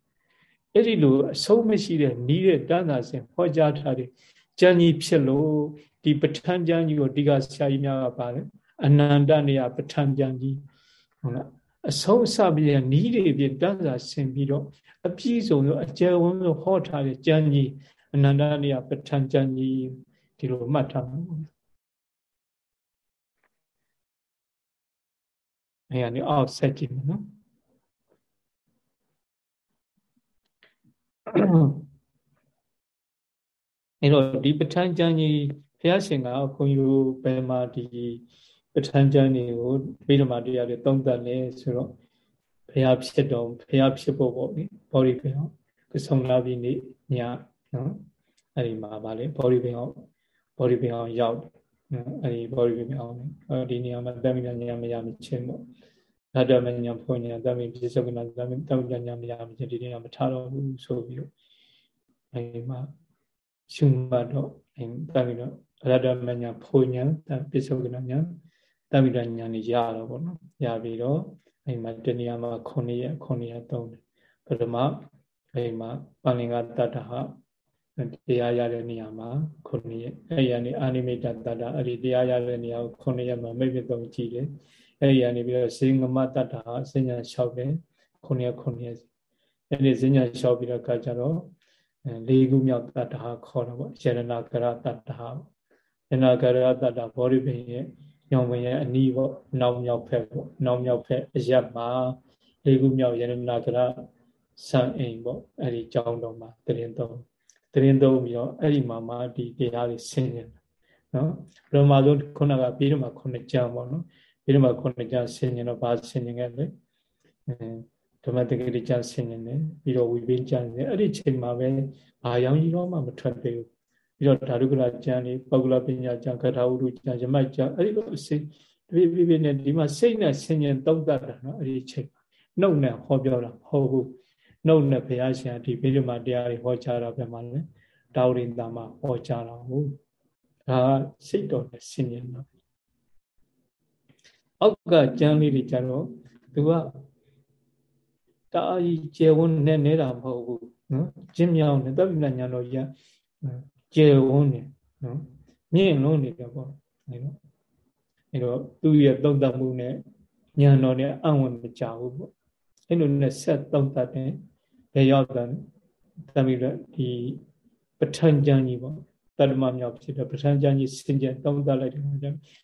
S1: အဲ့ဒီလိုအဆုံးမရှိတဲ့နီးတဲ့တန်းတာဆင်းဟောကြားထားတယ် ကျမ်းကြီးဖြစ်လို့ဒီပဋ္ဌာန်းကျမ်းကြီးကိုဒီကဆရာကြီးများကပါတယ်အနန္တနေယပဋ္ဌာန်းကျမ်းကြီးဟုတ်လားအဆုံးအစပြီးနီးတွေပြတန်းစာဆင်ပြီးတော့အပြည့်စုံသောအကျယ်ဝန်းသောဟောထားတဲ့ကျမ်းကြီးအနန္တနေယပဋ္ဌာန်းကျမ်းကြီးဒီလိုမှတ်ထားမှာပေါ့အဲ့ဒါနေအောက်ဆက်ကြည့်မယ်နော် အဲ့တော့ဒီပဋ္ဌာန်းကျမ်းကြီးဘုရားရှင်ကခွန်ယူဘယ်မှာဒီပဋ္ဌာန်းကျမ်းတွေကိုဗိဓမာတရားတွေသုံးသပ်လဲဆိုတော့ဘုရားဖြစ်တော်ဘုရားဖြစ်ဖို့ပေါ့နိဘောဓိပင်ဟောကဆုံလာပြီးနေညနော်အဲ့ဒီမှာဗာလေဘောဓိပင်ဟောဘောဓိပင်ဟောရောက်နော်အဲ့ဒီဘောဓိပင်ဟောဒီနေရာမှာတမိညာမရမချင်းပေါ့ဓာတမညာဖွညာတမိပြစ္ဆုကနာတမိတမိညာမရမချင်းဒီနေရာမထားတော့ဘူးဆိုပြီးတော့အဲ့ဒီမှာ ရှုမှတ်တော့အဲတမိတော့ရတမညာဖွညာပြစ္ဆုကနာညာတမိညာညာနေရတော့ပေါ့နော်ရပြီးတော့အဲ့မှာတဏှာမှာ9ရက်9ရက်သုံးတယ်ပထမအဲ့မှာပန္လင်္ဂတတ္တဟတရားရတဲ့နေရာမှာ9ရက်အဲ့ရနေအာနိမိတတ္တအဲ့ဒီတရားရတဲ့နေရာကို9ရက်မှာမိတ်ပြသုံးကြည့်တယ်အဲ့ဒီကနေပြီးတော့ဇင်ငမတတ္တာစဉ္ညာလျှောက်တယ်ခုနှစ်ခုနှစ်အဲ့ဒီစဉ္ညာလျှောက်ပြီးတော့ကကြတော့ လေးခုမြောက်တတ္တာခေါ်တော့ပေါ့ယေရနာကရတတ္တာပေါ့ယေရနာကရတတ္တာဘောဓိပင်ရဲ့ညောင်ဝင်ရဲ့အနီးပေါ့နောက်မြောက်ဖက်ပေါ့နောက်မြောက်ဖက်အရက်မှာလေးခုမြောက်ယေရနာကရဆံအိမ်ပေါ့အဲ့ဒီကြောင်းတော်မှာတရင်သုံးတရင်သုံးပြီးတော့အဲ့ဒီမှာမှဒီတရားတွေဆင်းနေတယ်နော်ဘယ်မှာဆုံးခုနကပြီးတော့မှခုနှစ်ကြံပေါ့နော်ပြီးတော့မှခုနှစ်ကြံဆင်းနေတော့ဘာဆင်းနေခဲ့လဲ ဓမ္မတက္ကတိကြဆင်းနေတယ်ပြီးတော့ဝိပင်းကြနေအဲ့ဒီချိန်မှာပဲဘာရောင်ကြီးတော့မှမထွက်သေးဘူးပြီးတော့ဓာတုကရာကျမ်းလေးပုဂ္ဂလပညာကျမ်းကထာဝုဒ္ဓကျမ်းယမိုက်ကျမ်းအဲ့ဒီလိုစိတ်တပြည့်ပြည့်နဲ့ဒီမှာစိတ်နဲ့ဆင်ញင်သုံးတတ်တာနော်အဲ့ဒီချိန်နှုတ်နဲ့ဟောပြောတာမဟုတ်ဘူးနှုတ်နဲ့ဘုရားရှင်ဒီဗိဓမာတရားတွေဟောကြားတာပဲမှာလဲတာဝရိန်တာမှာဟောကြားတာဟုတ်ဒါစိတ်တော်နဲ့ဆင်ញင်တာအောက်ကကျမ်းလေးတွေကြတော့သူက တအားကြီးကျယ်ဝန်းနဲ့နေတာမဟုတ်ဘူးနော်ကျင်းမြောင်းနေတပိဏညာတော်ကြီးကကျယ်ဝန်းနေနော်မြင့်လုံးနေတယ်ပေါ့နော်အဲတော့သူ့ရဲ့သုံးသပ်မှုနဲ့ညာတော်နဲ့အံ့ဝင်မကြဘူးပေါ့အဲလိုနဲ့ဆက်သုံးသပ်တယ်ဘယ်ရောက်တယ်တမိရဒီပဋ္ဌာန်းကျမ်းကြီးပေါ့တတ္တမမြောက်ဖြစ်တဲ့ပဋ္ဌာန်းကျမ်းကြီးစင်ကြံသုံးသပ်လိုက်တယ်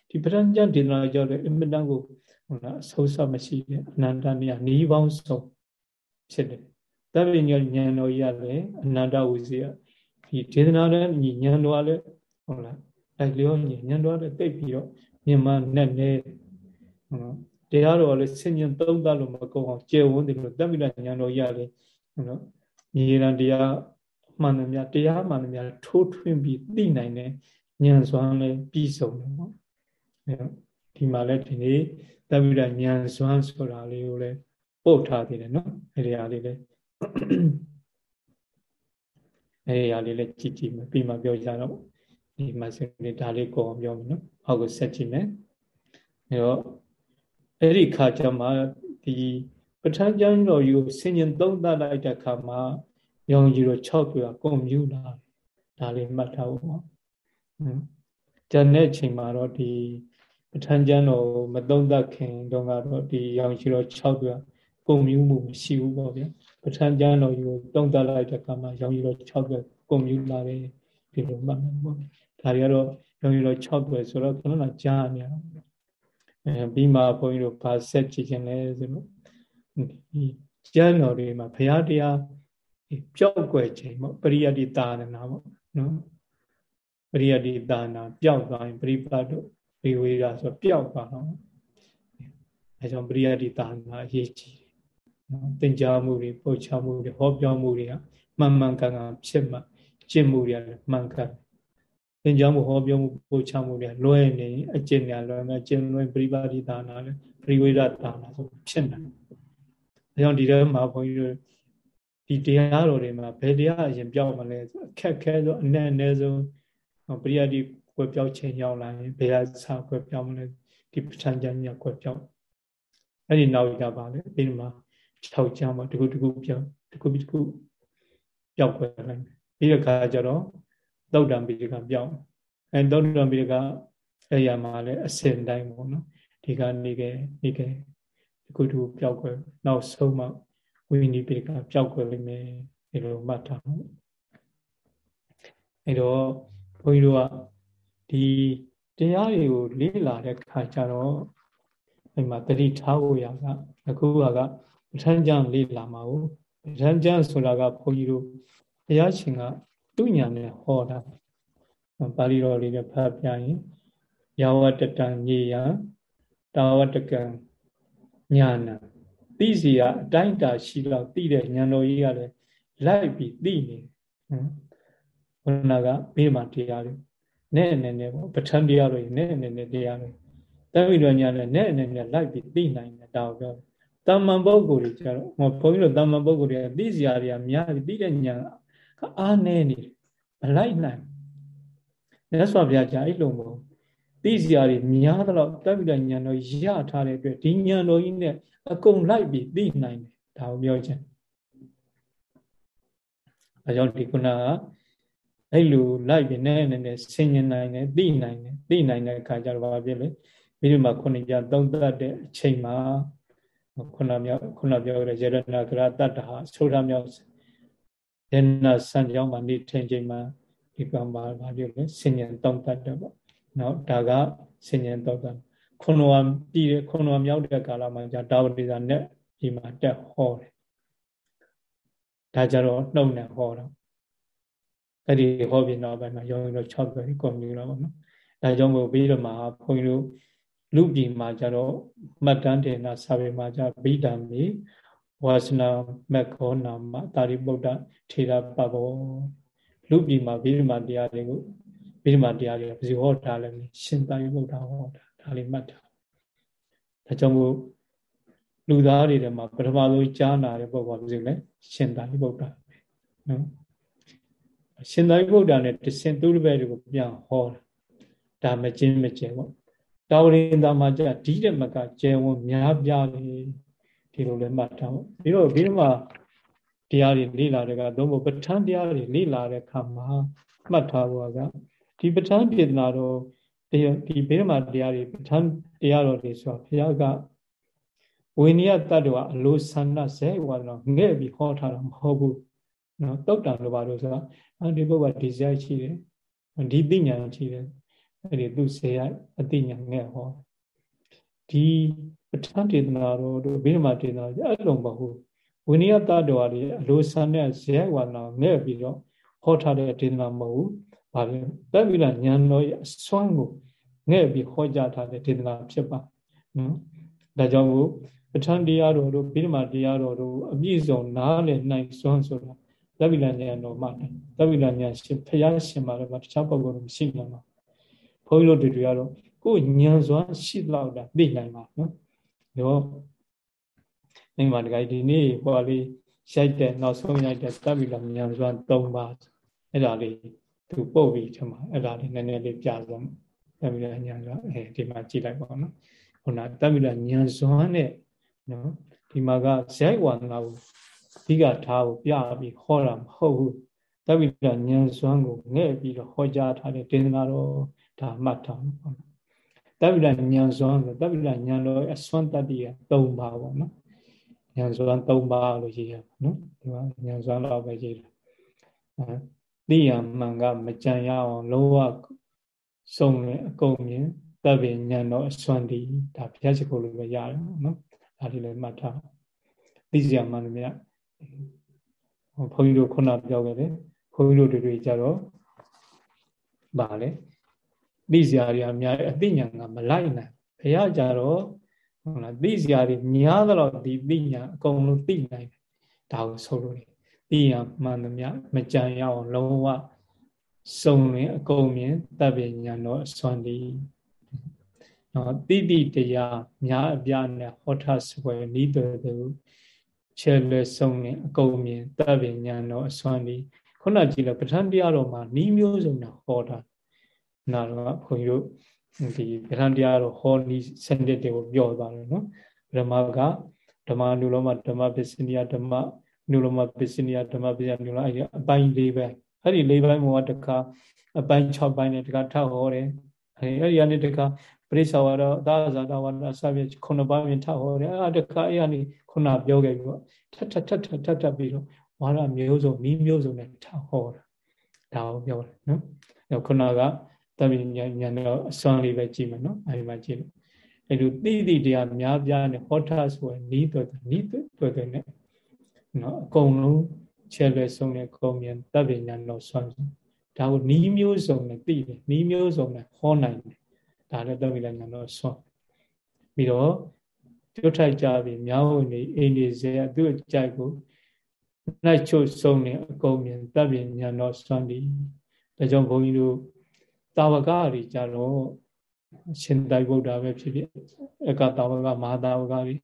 S1: ဒီပဋ္ဌာန်းကျမ်းဒေသနာကြောင့်အင်မတန်ကိုဟုတ်လားအဆုံးစမရှိတဲ့အနန္တမြတ်ဤပေါင်းဆုံး ဖြစ်တယ်တပ္ပညဉာဏ်တော်ကြီးကလည်းအနန္တဝိဇ္ဇာဒီဒေသနာနဲ့ညီဉာဏ်တော်ကလည်းဟုတ်လားလိုက်လျောညီဉာဏ်တော်ကလည်းတိတ်ပြီးတော့မြင်မနဲ့နေဟုတ်လားတရားတော်ကလည်းဆင်ញံသုံးသပ်လို့မကုန်အောင်ကျေဝန်းတယ်လို့တပ္ပိလဉာဏ်တော်ကြီးကလည်းဟုတ်နော်ညီရန်တရားမှန်တယ်များတရားမှန်တယ်များထိုးထွင်းပြီးသိနိုင်တဲ့ဉာဏ်စွမ်းလည်းပြီးဆုံးတယ်ပေါ့ဒီမှာလည်းဒီနေ့တပ္ပိလဉာဏ်စွမ်းဆိုတာလေးကိုလည်း ပို့ထားသေးတယ်နော်အဲဒီဟာလေးလည်းအဲဒီဟာလေးလည်းကြည့်ကြည့်မယ်ပြီးမှပြောကြတော့ဒီမှာစနေဒါလေးကိုအောင်ပြောမယ်နော်ဟောက်ကိုဆက်ကြည့်မယ်အဲတော့အဲ့ဒီခါကျမှဒီပဋ္ဌာန်းကျမ်းတော်ယူဆင်ញင်သုံးသပ်လိုက်တဲ့ခါမှာရောင်ကြီးတော့6ပြာကွန်မြူလာဒါလေးမှတ်ထားဖို့ပေါ့။ကျန်တဲ့ချိန်မှာတော့ဒီပဋ္ဌာန်းကျမ်းတော်မသုံးသပ်ခင်တုန်းကတော့ဒီရောင်ကြီးတော့6ပြာ ကွန်မြူမှုမရှိဘူးပေါ့ဗျာပဋ္ဌာန်းကျမ်းတော်ယူသုံးသပ်လိုက်တဲ့အခါမှာရောင်ကြီးတော့6ပြကွန်မြူလာတယ်ဒီလိုမှတ်မယ်ပေါ့ဒါတွေကတော့ရောင်ကြီးတော့6ပြဆိုတော့ခဏခဏကြားနေရတာအဲပြီးမှဘုန်းကြီးတို့ဗာဆက်ကြည့်ခြင်းလဲဆိုတော့ဒီကျမ်းတော်တွေမှာဘုရားတရားပျောက်ကွယ်ခြင်းပေါ့ပရိယတိတာနာပေါ့နော်ပရိယတိတာနာပျောက်သွားရင်ပရိပတ်တို့ဝေဝေရာဆိုပျောက်သွားတော့အဲကြောင့်ပရိယတိတာနာအရေးကြီး နော်သင်ကြားမှုတွေပို့ချမှုတွေဟောပြောမှုတွေကမှန်မှန်ကန်ကန်ဖြစ်မှကျင့်မှုတွေမှန်ကန်သင်ကြားမှုဟောပြောမှုပို့ချမှုတွေလွဲနေအကျင့်များလွဲမယ်ကျင့်လွဲပရိပါတိဒါနာလည်းပရိဝေဒဒါနာဆိုဖြစ်နေ။ဒါကြောင့်ဒီထဲမှာဘုန်းကြီးတို့ဒီတရားတော်တွေမှာဘယ်တရားအရင်ပြောက်မလဲအခက်ခဲဆိုအနည်းအနည်းဆုံးပရိယတိကွယ်ပြောက်ခြင်းရောက်လာရင်ဘယ်အစာကွယ်ပြောက်မလဲဒီပဋ္ဌာန်းကျမ်းညကွယ်ပြောက်အဲ့ဒီနောက်ကြပါလေဒီမှာ 6ကျမ်းမှာတခုတခုပြောက်တခုတခုပြောက်ကွယ်လိုက်ပြီးတဲ့အခါကျတော့သုတ်တံပိဋကပြောင်းအဲသုတ်တံပိဋကအဲ့ရမှာလည်းအစဉ်တိုင်းပေါ့နော်ဒီကနေခဲ့နေခဲ့ဒီခုတူပြောက်ွယ်နောက်ဆုံးမှဝိနည်းပိဋကပြောက်ွယ်လိမ့်မယ်ဒီလိုမှတ်ထားပါအဲ့တော့ဘုန်းကြီးတို့ကဒီတရားတွေကိုလေ့လာတဲ့ခါကျတော့အဲ့မှာတတိထားဖို့ရကအခုက ပဋ္ဌာန်းကျမ်းလေ့လာမှာကိုပဋ္ဌာန်းကျမ်းဆိုတာကဘုန်းကြီးတို့ဘုရားရှင်ကသူ့ညာနဲ့ဟောတာပါဠိတော်လေးနဲ့ဖတ်ပြရင်ယာဝတတံညေယတာဝတကံညာနာသိစီကအတိုင်းတာရှိတော့သိတဲ့ဉာဏ်တော်ကြီးကလည်းလိုက်ပြီးသိနေဘုနာကဘေးမှာတရားတွေနဲ့အနေနဲ့ပေါ့ပဋ္ဌာန်းတရားတွေနဲ့အနေနဲ့တရားတွေတမိတော်ညာလည်းနဲ့အနေနဲ့လိုက်ပြီးသိနိုင်တယ်ဒါကိုပြောတာ မန်ပုဂ္ဂိုလ်တွေကျတော့ဘုန်းကြီးတို့တာမန်ပုဂ္ဂိုလ်တွေကသိစရာတွေကများပြီးသိတဲ့ဉာဏ်အားနေနေတယ်မလိုက်နိုင်မြတ်စွာဘုရားကြာအဲ့လိုမဟုတ်သိစရာတွေများတော့တပ်ပိဋကဉာဏ်တော်ရထားတဲ့အတွက်ဒီဉာဏ်တော်ကြီးနဲ့အကုန်လိုက်ပြီးသိနိုင်တယ်ဒါကိုပြောချင်အဲကြောင့်ဒီကုဏကအဲ့လိုလိုက်ပြီးနဲ့နဲ့နဲ့ဆင်ញင်နိုင်တယ်သိနိုင်တယ်သိနိုင်တဲ့အခါကျတော့ဘာဖြစ်လဲမိရိမခုနှစ်ပြသုံးသတ်တဲ့အချိန်မှာ ခုနမြောက်ခုနပြောရတဲ့ယေရဏဂရတတ္တဟာသုဒ္ဓမြောက်ယေနစံကြောင်းမှာနေထိုင်ချိန်မှာဒီကံပါဘာပြောလဲဆင်ញံသုံးသတ်တယ်ပေါ့နော်ဒါကဆင်ញံသုံးသတ်ခုနဝပြည်ခုနဝမြောက်တဲ့ကာလမှာじゃတာဝတိသာနဲ့ဒီမှာတက်ဟောတယ်ဒါကြတော့နှုတ်နဲ့ဟောတော့အဲ့ဒီဟောပြီးနောက်ပိုင်းမှာရောင်းတော့6ပဲကွန်ပျူတာပေါ့နော်ဒါကြောင့်မို့ပြီးတော့မှဘုန်းကြီးတို့ လူပြည်မှာကြတော့မှတ်တမ်းတင်တာစာပေမှာကြဗိဓာမီဝါစနာမခောနာမတာရိပုတ္တထေရပဘောလူပြည်မှာဗိဓမာတရားတွေကိုဗိဓမာတရားတွေဘယ်လိုဟောတာလဲရှင်သာရိပုတ္တဟောတာဒါလေးမှတ်တာဒါကြောင့်မို့လူသားတွေထဲမှာပထမဆုံးကြားနာတဲ့ပုဂ္ဂိုလ်ကဘယ်လိုလဲရှင်သာရိပုတ္တပဲနော်ရှင်သာရိပုတ္တနဲ့တစင်သူတပည့်တွေကိုပြန်ဟောတာဒါမကျင်းမကျဲပေါ့ တာဝရင်သာမှာကြာဒီတဲ့မကကျဲဝန်းများပြားလေဒီလိုလည်းမှတ်ထားပေါ့ပြီးတော့ပြီးတော့မှတရားတွေလေ့လာတဲ့ကသုံးဖို့ပဋ္ဌာန်းတရားတွေလေ့လာတဲ့အခါမှာမှတ်ထားဖို့ကဒီပဋ္ဌာန်းပြေနာတော့ဒီဘေးမှာတရားတွေပဋ္ဌာန်းတရားတော်တွေဆိုတော့ဘုရားကဝိနည်းတတ္တဝအလိုဆန္ဒဇဲဝါတော့ငဲ့ပြီးဟောထားတာမဟုတ်ဘူးနော်တုတ်တံလိုပါလို့ဆိုတာဒီဘုရားဒီဇိုက်ရှိတယ်ဒီပညာရှိတယ် အဲ့ဒီသူဇေယအတိညာငဲ့ဟောဒီပဋ္ဌာန်းဒေသနာတော်တို့ဘေးမှာဒေသနာအဲ့လိုမဟုတ်ဝိနည်းတတ္တဝတွေအလိုဆန္ဒဇဲဝါတော့ငဲ့ပြီးတော့ဟောထားတဲ့ဒေသနာမဟုတ်ဘူးဘာလဲတပ်ပြီးလာဉာဏ်တော်ရဲ့အစွမ်းကိုငဲ့ပြီးဟောကြားထားတဲ့ဒေသနာဖြစ်ပါနော်ဒါကြောင့်မို့ပဋ္ဌာန်းတရားတော်တို့ဗိဓမာတရားတော်တို့အပြည့်စုံနားလည်နိုင်စွမ်းဆိုတာသဗ္ဗိလဉာဏ်တော်မှသဗ္ဗိလဉာဏ်ရှင်ဖျားရှင်မှာလည်းတခြားပုဂ္ဂိုလ်တို့မရှိနိုင်ပါဘု န်းကြီးတို့တွေကတော့ကိုယ်ဉာဏ်စွမ်းရှိတော့တာသိနိုင်ပါနော်တော့နေမှာတခါဒီနေ့ဟောလေးရိုက်တဲ့နောက်ဆုံးရိုက်တဲ့သဗ္ဗိလဉာဏ်စွမ်း၃ပါးအဲ့ဒါလေးသူပုတ်ပြီးထမအဲ့ဒါလေးနည်းနည်းလေးပြဆုံးသဗ္ဗိလဉာဏ်စွမ်းအဲဒီမှာကြည့်လိုက်ပါနော်ခုနသဗ္ဗိလဉာဏ်စွမ်းနဲ့နော်ဒီမှာကဇိုက်ဝါဒနာကိုအဓိကထားကိုပြပြီးဟောတာမဟုတ်ဘူးတပိဋကဉာဏ်စွမ်းကိုငဲ့ပြီးတော့ဟောကြားထားတဲ့ဒေသနာတော် ဒါမှတ်ထားပေါ့တပိဋကဉာဏ်စွမ်းဆိုတပိဋကဉာဏ်တော်အစွမ်းတတ္တိရ၃ပါးပေါ့နော်ဉာဏ်စွမ်း၃ပါးလို့ရေးရပါနော်ဒီမှာဉာဏ်စွမ်းတော့ပဲရေးတယ်အဲသိရမှန်ကမကြံရအောင်လုံးဝစုံတဲ့အကုန်မြင်တပ်ပင်ဉာဏ်တော်အစွမ်းတည်ဒါဘုရားရှိခိုးလို့ပဲရတယ်နော်ဒါလေးလည်းမှတ်ထားသိစရာမှန်လို့မြတ်ဘုန်းကြီးတို့ခုနပြောခဲ့တယ်ဘုန်းကြီးတို့တွေကြတော့ဗာလေ သိစရာတွေအများအသိဉာဏ်ကမလိုက်နိုင်ဘုရားကြတော့ဟုတ်လားသိစရာတွေများတော့ဒီသိဉာဏ်အကုန်လုံးသိနိုင်တယ်ဒါကိုဆိုလို့သိရမှန်သမျှမကြံရအောင်လုံးဝစုံလင်အကုန်မြင်တပ်ပညာတော့အစွမ်းတည်နော်တိတိတရားများအပြားနဲ့ဟောထားစွဲဤတော်သူချဲလွယ်ဆုံးနဲ့အကုန်မြင်တပ်ပညာတော်အစွမ်းဒီခုနကြည့်လို့ပဋ္ဌာန်းတရားတော်မှာဤမျိုးစုံနဲ့ဟောတာ နာတော့ခွန်ကြီးတို့ဒီပဋ္ဌာန်းတရားတော်ဟောဤစနစ်တွေကိုပြောသွားတယ်နော်ပထမကဓမ္မနုလောမဓမ္မပစ္စနိယဓမ္မနုလောမပစ္စနိယဓမ္မပစ္စနိယနုလောအဲ့ဒီအပိုင်း၄ပဲအဲ့ဒီ၄ပိုင်းမှာတခါအပိုင်း၆ပိုင်းနဲ့တခါထပ်ဟောတယ်အဲ့ဒီကနေတခါပရိစ္ဆဝါဒသာဇာတဝါဒစပြခုနှစ်ပါးပြင်ထဟောတယ်အဲ့ဒါတခါအဲ့ကနေခုနပြောခဲ့ပြီးတော့ထပ်ထပ်ထပ်ထပ်ထပ်ထပ်ပြီးတော့ဝါဒမျိုးစုံဤမျိုးစုံနဲ့ထဟောတာဒါကိုပြောတယ်နော်အဲ့ခုနက တပိညာညာတော့အစွမ်းလေးပဲကြည့်မယ်နော်အဲ့ဒီမှာကြည့်လို့အဲ့လိုသိသိတရားများပြားနဲ့ဟောထားဆိုရင်ဤတော်ဤတော်တော်နဲ့နော်အကုန်လုံးချဲလွယ်ဆုံးနဲ့ကုံမြန်တပိညာတော့စွမ်းဒါကိုဤမျိုးစုံနဲ့သိတယ်ဤမျိုးစုံနဲ့ဟောနိုင်တယ်ဒါလည်းတော့မိလိုက်ညာတော့ဆွပြီးတော့ပြုတ်ထိုက်ကြပြီးမြောင်းဝင်နေအိမ်နေစေသူ့ကြိုက်ကိုလိုက်ချုပ်ဆုံးနေအကုန်မြင်တပ်ပြညာတော့ဆွမ်းဒီဒါကြောင့်ဘုန်းကြီးတို့ တာဝကတွေကြတော့ရှင်တိုင်ဗုဒ္ဓပဲဖြစ်ဖြစ်အကတာဝကမဟာတာဝကတွေ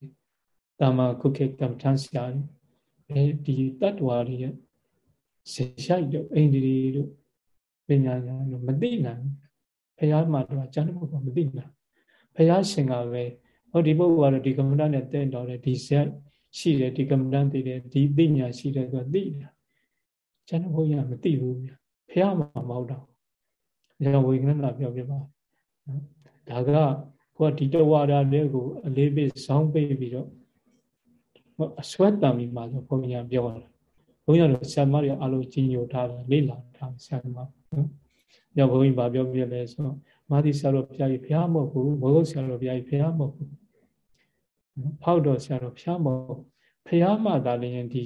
S1: တာမခုခေကမ္မထန်ဆရာတွေအဲဒီတတ္တဝါတွေရဲ့ဇေရှိုက်တို့အိန္ဒြေတို့ပညာညာတို့မသိနိုင်ဘုရားမှတော့ကျန်တဲ့ဘုရားမသိနိုင်ဘုရားရှင်ကပဲဟောဒီပုဂ္ဂိုလ်ကတော့ဒီကမ္မဋ္ဌာန်းနဲ့တင့်တော်တယ်ဒီဇက်ရှိတယ်ဒီကမ္မဋ္ဌာန်းသိတယ်ဒီသိညာရှိတယ်ဆိုသိတာကျန်တဲ့ဘုရားမသိဘူးဗျဘုရားမှမဟုတ်တော့ ဒါဝိင္ကနာပြောပြပါဒါကဘုကိုကဒီတဝါဒတွေကိုအလေးပေးဇောင်းပေးပြီးတော့အစွတ်တံပြီးမှဆိုဘုန်းကြီးကပြောတာဘုန်းကြီးတို့ဆရာမတွေအလိုကြီးညိုထားတယ်လေ့လာထားဆရာမနော်ညဘုန်းကြီးဗာပြောပြလဲဆိုတော့မာသီဆရာတော်ဘုရားကြီးဘုရားမဟုတ်ဘူးဘုဟုတ်ဆရာတော်ဘုရားကြီးဘုရားမဟုတ်ဘူးဖောက်တော်ဆရာတော်ဘုရားမဟုတ်ဘုရားမှသာလျှင်ဒီ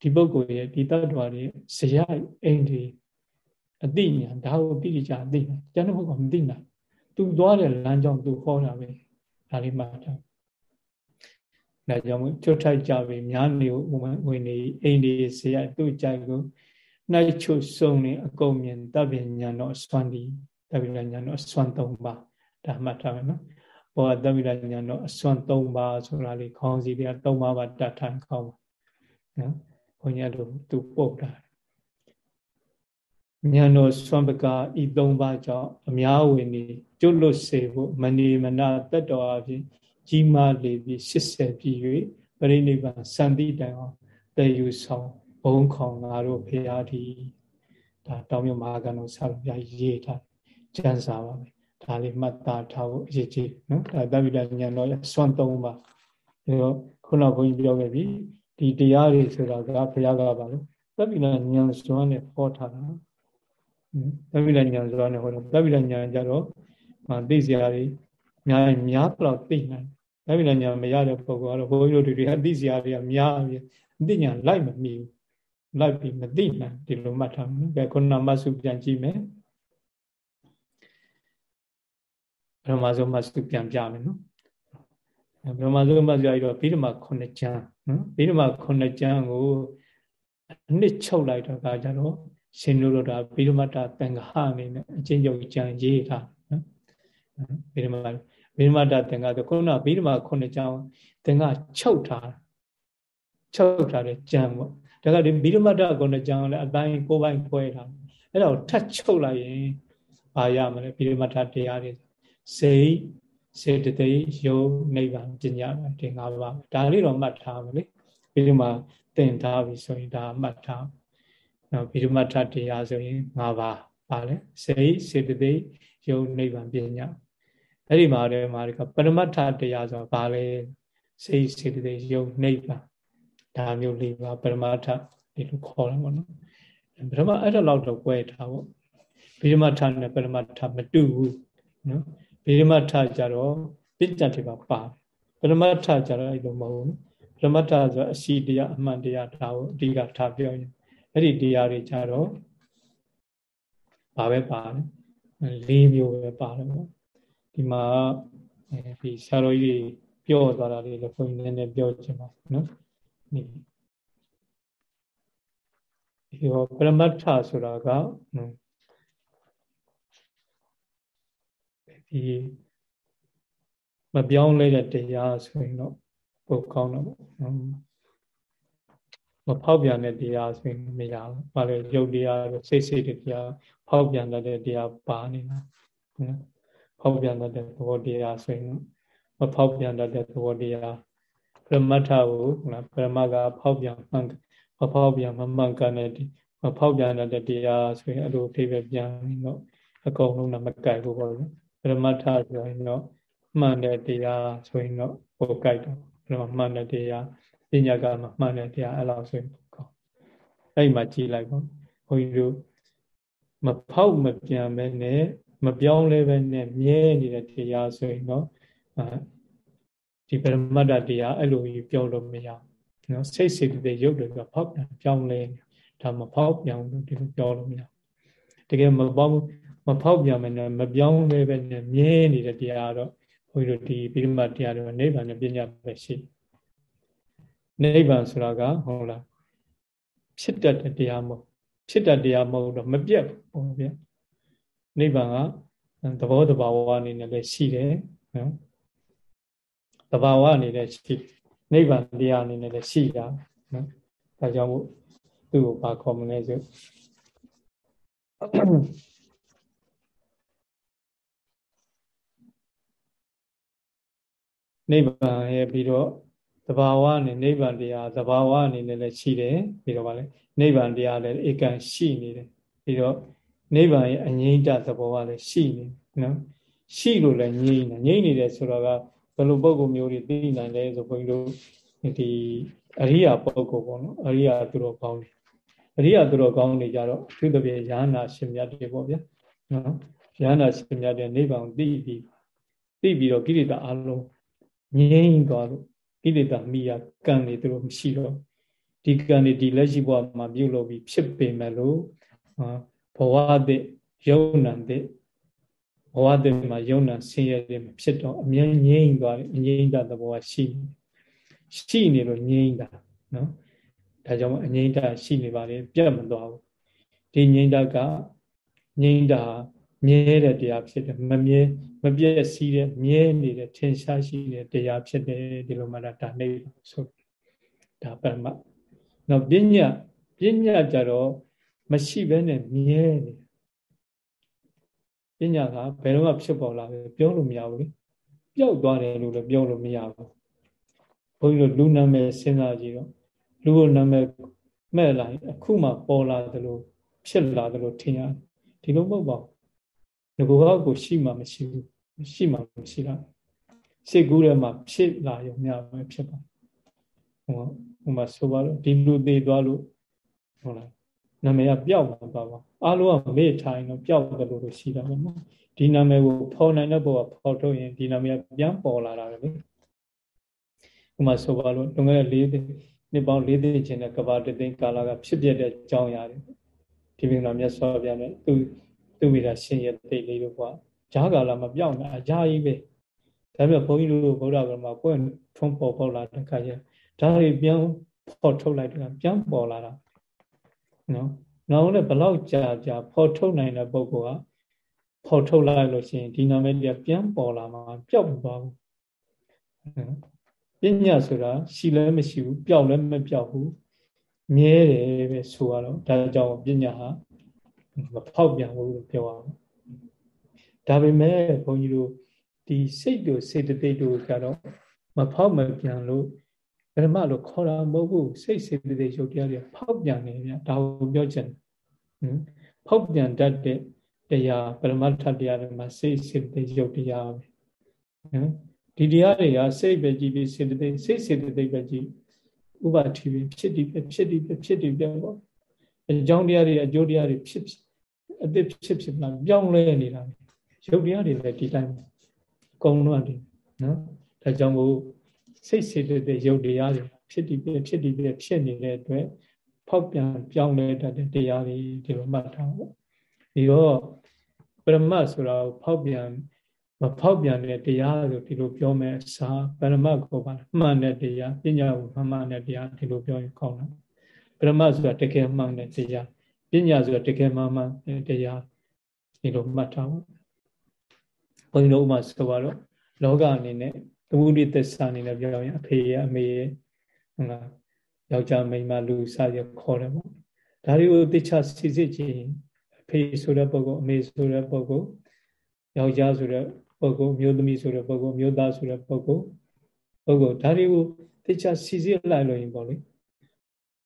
S1: ဒီပုဂ္ဂိုလ်ရဲ့ဒီတ attva တွေဇယအိမ်တွေ အတိညာဒါကိုတိတိကျအသိညာကျန်တဲ့ဘုကမသိနိုင်သူသွားတဲ့လမ်းကြောင်းသူခေါ်တာပဲဒါလေးမှတ်ထားဒါကြောင့်ချွတ်ထိုက်ကြပြီများနေဝင်နေအိမ်ဒီဇယသူ့ကြိုက်ကိုနှိုက်ချွတ်ဆုံးနေအကုန်မြင်တပ်ပညာတော့စွမ်းဒီတပ်ပညာတော့စွမ်း၃ပါးဒါမှတ်ထားမယ်နော်ဘောတပ်ပညာတော့အစွမ်း၃ပါးဆိုတာလေးခေါင်းစည်းတွေက၃ပါးပါတတ်ထိုင်ခေါင်းပါနော်ဘုန်းကြီးတို့သူပုတ်တာ ဉာဏ်တော်စွမ်းပကာဤ၃ပါးကြောင့်အများဝင်နေကျွတ်လွတ်စေဖို့မဏိမနတတ်တော်အဖြစ်ကြီးမားလေပြီး80ပြည့်၍ပရိနိဗ္ဗာန်စံတိတိုင်အောင်တည်ယူဆောင်ဘုံခေါင်ငါတို့ဖေအားဒီဒါတောင်းမြမဟာကံတော်ဆရာတော်ဘုရားရေးထားကျမ်းစာပါပဲဒါလေးမှတ်သားထားဖို့အရေးကြီးနော်ဒါတပိဋကဉာဏ်တော်ရဲ့စွမ်း၃ပါးဒါတော့ခုနကဘုန်းကြီးပြောခဲ့ပြီဒီတရားတွေဆိုတာကဘုရားကပါလို့သဗ္ဗိလဉာဏ်စွမ်းနဲ့ဟောထားတာ သဗ္ဗိလဉာဏ်စွမ်းနဲ့ဟောတယ်သဗ္ဗိလဉာဏ်ကြတော့သိစရာတွေများများတော့သိနိုင်သဗ္ဗိလဉာဏ်မရတဲ့ပုဂ္ဂိုလ်ကတော့ဘုန်းကြီးတို့တွေအသိစရာတွေကများပြီအသိဉာဏ်လိုက်မမီဘူးလိုက်ပြီးမသိနိုင်ဒီလိုမှတ်ထားမယ်။ဒါခုနမဆုပြန်ကြည့်မယ်။ဘုရားမဆုမဆုပြန်ပြမယ်နော်။ဘုရားမဆုမဆုရတော့ဗိဓမာ9ကျမ်းနော်။ဗိဓမာ9ကျမ်းကိုအနှစ်ချုပ်လိုက်တော့ကကြတော့ ရှင်နုရတာဗိဓမတသင်္ဃဟအနေနဲ့အချင်းချုပ်ကျမ်းရေးထားနော်။ဗိဓမာဗိဓမာတသင်္ဃဆိုခုနဗိဓမာ9ကျမ်းသင်္ဃချုပ်ထားချုပ်ထားတဲ့ကျမ်းပေါ့ဒါကဒီဗိဓမတကုဏကြောင့်လည်းအပိုင်းကိုပိုင်းခွဲထားအဲ့တော့ထတ်ချုပ်လိုက်ရင်ဘာရမလဲဗိဓမတတရားတွေစိတ်စေတသိက်ယုံနိဗ္ဗာန်ပညာဒီ၅ပါးဒါလေးတော့မှတ်ထားမယ်လေဗိဓမသင်ထားပြီဆိုရင်ဒါမှတ်ထား နော်ဗိဓမထတရားဆိုရင်၅ပါးပါလေစိတ်စေတသိက်ယုံနိဗ္ဗာန်ပညာအဲ့ဒီမှာလည်းမှာကပရမတ္ထတရားဆိုဘာလဲစိတ်စေတသိက်ယုံနိဗ္ဗာန်ဒါမျိုးလေးပါပရမတ္ထဒီလိုခေါ်တယ်ပေါ့နော်ပရမအဲ့ဒါလောက်တော့꿰ထားပေါ့ဗိဓမထနဲ့ပရမတ္ထမတူဘူးနော်ဗိဓမထကြတော့ပြစ္ဆတ်တွေပါပါပရမတ္ထကြတော့အဲ့လိုမဟုတ်ဘူးပရမတ္ထဆိုအစီတရားအမှန်တရားဒါကိုအဓိကထားပြောရင် အဲ့ဒီတရားတွေကြတော့ဘာပဲပါတယ်၄မျိုးပဲပါတယ်ပေါ့ဒီမှာဒီဆရာတော်ကြီးပြောသွားတာလေးလည်းဘုန်းကြီးနည်းနည်းပြောချင်ပါနော်နေဒီဟောပရမတ္ထဆိုတာကဒီမပြောင်းလဲတဲ့တရားဆိုရင်တော့ပိုကောင်းတော့ပေါ့ မဖောက်ပြန်တဲ့တရားဆိုရင်မရဘူး။ဘာလဲရုပ်တရားတို့စိတ်စိတ်တရားဖောက်ပြန်တဲ့တရားပါနေတာနော်ဖောက်ပြန်တဲ့သဘောတရားဆိုရင်မဖောက်ပြန်တဲ့သဘောတရားရမထကိုနော်ပရမကဖောက်ပြန်မှန်မဖောက်ပြန်မမှန်ကန်တဲ့မဖောက်ပြန်တဲ့တရားဆိုရင်အဲ့လိုအဖြစ်ပဲပြန်တော့အကုန်လုံးတော့မကြိုက်ဘူးပေါ့နော်ပရမထဆိုရင်တော့မှန်တဲ့တရားဆိုရင်တော့ဟိုကြိုက်တော့အဲ့တော့မှန်တဲ့တရား ပညာကမှမှန်တဲ့တရားအဲ့လောက်ဆိုရင်ကောင်းအဲ့မှာကြည်လိုက်ပေါ့ဘုန်းကြီးတို့မဖောက်မပြန်ပဲနဲ့မပြောင်းလဲပဲနဲ့မြဲနေတဲ့တရားဆိုရင်တော့ဒီပရမတ္တတရားအဲ့လိုကြီးပြောလို့မရဘူးနော်စိတ်စိတ်တွေရုပ်တွေကဖောက်ပြန်ပြောင်းလဲဒါမဖောက်ပြန်လို့ဒီလိုပြောလို့မရတကယ်မပေါင်းမဖောက်ပြန်မနဲ့မပြောင်းလဲပဲနဲ့မြဲနေတဲ့တရားတော့ဘုန်းကြီးတို့ဒီပရမတ္တတရားတွေနိဗ္ဗာန်နဲ့ပညာပဲရှိ နိဗ္ဗာန်ဆိုတာကဟုတ်လားဖြစ်တတ်တဲ့တရားမဟုတ်ဖြစ်တတ်တရားမဟုတ်တော့မပြတ်ဘူးဗျနိဗ္ဗာန်ကသဘောတဘာဝအနေနဲ့လည်းရှိတယ်နော်တဘာဝအနေနဲ့ရှိနိဗ္ဗာန်တရားအနေနဲ့လည်းရှိတာနော်ဒါကြောင့်မို့သူ့ကိုဘာခေါ်မလဲဆိုနိဗ္ဗာန်ရဲ့ပြီးတော့သ ဘာဝနဲ့နိဗ္ဗာန်တရားသဘာဝအနေနဲ့လည်းရှိတယ်ပြီးတော့ဗာလဲနိဗ္ဗာန်တရားလည်းဧကန်ရှိနေတယ်ပြီးတော့နိဗ္ဗာန်ရဲ့အငြိမ့်တသဘောကလည်းရှိနေနော်ရှိလို့လည်းငြိမ့်တယ်ငြိမ့်နေတယ်ဆိုတော့ကဘယ်လိုပုံကုမျိုးတွေသိနိုင်လဲဆိုဘုန်းကြီးတို့ဒီအရိယာပုဂ္ဂိုလ်ပေါ့နော်အရိယာသူတော်ကောင်းတွေအရိယာသူတော်ကောင်းတွေကြတော့အထူးသဖြင့်ရဟနာရှင်မြတ်တွေပေါ့ဗျာနော်ရဟနာရှင်မြတ်တွေနိဗ္ဗာန်သိပြီးသိပြီးတော့ကိလေသာအလုံးငြိမ့်သွားလို့ ကိလေသာမိယာကံတွေသူတို့မရှိတော့ဒီကံတွေဒီလက်ရှိဘဝမှာပြုလုပ်ပြီးဖြစ်ပေမဲ့လို့ဘဝတဲ့ယုံနံတဲ့ဘဝတဲ့မှာယုံနံဆင်းရဲတယ်ဖြစ်တော့အမြဲငြိမ့်သွားတယ်အငြိမ့်တာသဘောရှိရှိနေလို့ငြိမ့်တာနော်ဒါကြောင့်အငြိမ့်တာရှိနေပါလေပြတ်မသွားဘူးဒီငြိမ့်တာကငြိမ့်တာ မြဲတဲ့တရားဖြစ်တယ်မမြဲမပြည့်စည်တဲ့မြဲနေတဲ့ထင်ရှားရှိတဲ့တရားဖြစ်တယ်ဒီလိုမှဒါဒါနေဆိုဒါပရမနော်ပညာပညာကြတော့မရှိဘဲနဲ့မြဲနေပညာကဘယ်တော့မှဖြစ်ပေါ်လာပဲပြောလို့မရဘူးလေပျောက်သွားတယ်လို့လည်းပြောလို့မရဘူးဘုန်းကြီးတို့လူနာမည်စဉ်းစားကြည့်တော့လူကိုနာမည်မဲ့လာရင်အခုမှပေါ်လာသလိုဖြစ်လာသလိုထင်ရတယ်ဒီလိုမဟုတ်ပါဘူး ငကိုကကိုရှိမှမရှိဘူးရှိမှမရှိတာစိတ်ကူးထဲမှာဖြစ်လာရုံများပဲဖြစ်ပါဟိုဟိုမှာဆိုပါလို့ဒီလူသေးသွားလို့ဟုတ်လားနာမည်ကပျောက်မှာပါပါအားလုံးကမေ့ထိုင်တော့ပျောက်တယ်လို့ရှိတာပေါ့နော်ဒီနာမည်ကိုဖော်နိုင်တဲ့ဘောကဖော်ထုတ်ရင်ဒီနာမည်ကပြန်ပေါ်လာတာပဲလေဟိုမှာဆိုပါလို့လွန်ခဲ့တဲ့၄နှစ်ပေါင်း၄သိန်းချင်းတဲ့ကဘာတသိန်းကာလကဖြစ်ပြတဲ့အကြောင်းအရာတွေဒီပင်တော်မြတ်စွာဘုရားနဲ့သူ သူမိတာရှင်ရသိလေးတို့ကဂျားကာလမှာပြောင်းတာအကြာကြီးပဲဒါပေမဲ့ဘုန်းကြီးတို့ဗုဒ္ဓဘာသာမှာကိုယ်ထုံးပေါ်ပေါ်လာတဲ့ခါကျဒါတွေပြန်ဖော်ထုတ်လိုက်တာပြန်ပေါ်လာတာနော်နောက်လည်းဘလောက်ကြာကြာဖော်ထုတ်နိုင်တဲ့ပုဂ္ဂိုလ်ကဖော်ထုတ်လိုက်လို့ရှိရင်ဒီနာမည်တွေကပြန်ပေါ်လာမှာပျောက်မသွားဘူးပညာဆိုတာရှိလည်းမရှိဘူးပျောက်လည်းမပျောက်ဘူးမြဲတယ်ပဲဆိုရတော့ဒါကြောင့်ပညာဟာ မဖောက်ပြန်ဘူးလို့ပြောရအောင်ဒါပေမဲ့ဘုန်းကြီးတို့ဒီစိတ်တို့စေတသိက်တို့ကတော့မဖောက်မပြန်လို့ဗရမလို့ခေါ်တာမဟုတ်ဘူးစိတ်စေတသိက်ရုပ်တရားတွေဖောက်ပြန်နေဗျဒါကိုပြောချင်တယ်ဖောက်ပြန်တတ်တဲ့တရားပရမတ္ထတရားတွေမှာစိတ်စေတသိက်ရုပ်တရားပဲနော်ဒီတရားတွေကစိတ်ပဲကြည့်ပြီးစေတသိက်စိတ်စေတသိက်ပဲကြည့်ဥပါတိပဲဖြစ်တည်ပဲဖြစ်တည်ပဲဖြစ်တည်ပဲပေါ့ အကြောင်းတရားတွေအကျိုးတရားတွေဖြစ်အသစ်ဖြစ်ဖြစ်လာပြောင်းလဲနေတာရုပ်တရားတွေလည်းဒီတိုင်းအကုန်လုံးတယ်နော်ဒါကြောင့်မို့စိတ်စေတဲ့ရုပ်တရားတွေဖြစ်တည်ပြဖြစ်တည်ပြဖြစ်နေတဲ့အတွက်ဖောက်ပြန်ပြောင်းလဲတတ်တဲ့တရားတွေဒီလိုမှတ်ထားဖို့ဒီတော့ပရမတ်ဆိုတာဖောက်ပြန်မဖောက်ပြန်တဲ့တရားဆိုဒီလိုပြောမယ်အစားပရမတ်ကိုပါမှန်တဲ့တရားပညာကိုမှန်တဲ့တရားဒီလိုပြောရင်ကောင်းတယ် ပရမတ်ဆိုတာတကယ်မှန်တဲ့တရားပညာဆိုတာတကယ်မှန်မှန်တဲ့တရားဒီလိုမှတ်ထားဖို့ဘုန်းကြီးတို့ဥမာဆိုတော့လောကအနေနဲ့သမုဒိသစ္စာအနေနဲ့ပြောရင်အဖေရအမေရဟုတ်လားယောက်ျားမိန်းမလူစရခေါ်တယ်ပေါ့ဒါတွေကိုသိချစစ်စစ်ချင်းအဖေဆိုတဲ့ပုဂ္ဂိုလ်အမေဆိုတဲ့ပုဂ္ဂိုလ်ယောက်ျားဆိုတဲ့ပုဂ္ဂိုလ်မျိုးသမီးဆိုတဲ့ပုဂ္ဂိုလ်မျိုးသားဆိုတဲ့ပုဂ္ဂိုလ်ပုဂ္ဂိုလ်ဒါတွေကိုသိချစစ်စစ်လိုက်လို့ရင်ပေါ့လေ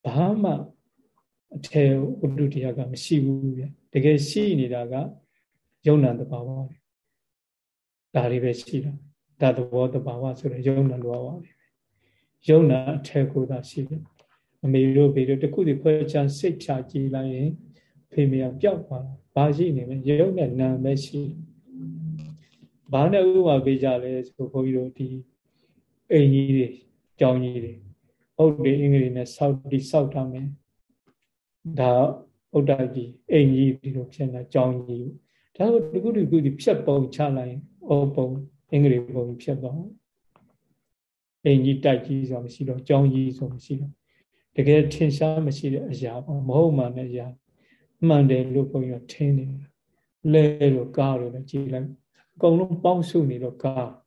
S1: ဘာမှအထေဝတ္ထုတရားကမရှိဘူးဗျတကယ်ရှိနေတာကယုံနာတဘာဝပဲဒါတွေပဲရှိတာဓာတ်သဘောတဘာဝဆိုတဲ့ယုံနာလောပါပဲယုံနာအထက်ကိုသာရှိတယ်အမေတို့ဖေတို့တခုတည်းခွဲခြားစိတ်ချကြည့်လိုက်ရင်ဖေမေကပျောက်သွားတာဘာရှိနေလဲယုံနဲ့နာပဲရှိဘာနဲ့ဥပမာပေးကြလဲဆိုဘုန်းကြီးတို့ဒီအိမ်ကြီးတွေကြောင်ကြီးတွေ အုတ်တွေအင်္ဂလိပ်နဲ့စောက်တီစောက်ထားမယ်ဒါဥဒ္ဒကြီးအိမ်ကြီးဒီလိုဖြစ်နေတာကြောင်ကြီးဒါကိုတခုတခုဒီဖြတ်ပုံချလိုက်ရင်အုတ်ပုံအင်္ဂလိပ်ပုံဖြစ်သွားအိမ်ကြီးတိုက်ကြီးဆိုမရှိတော့ကြောင်းကြီးဆိုမရှိတော့တကယ်ထင်ရှားမရှိတဲ့အရာပေါ့မဟုတ်မှန်တဲ့အရာမှန်တယ်လို့ဘုန်းကြီးကထင်နေတာလဲလို့ကားလို့လည်းကြည်လိုက်အကုန်လုံးပေါင်းစုနေတော့ကားအ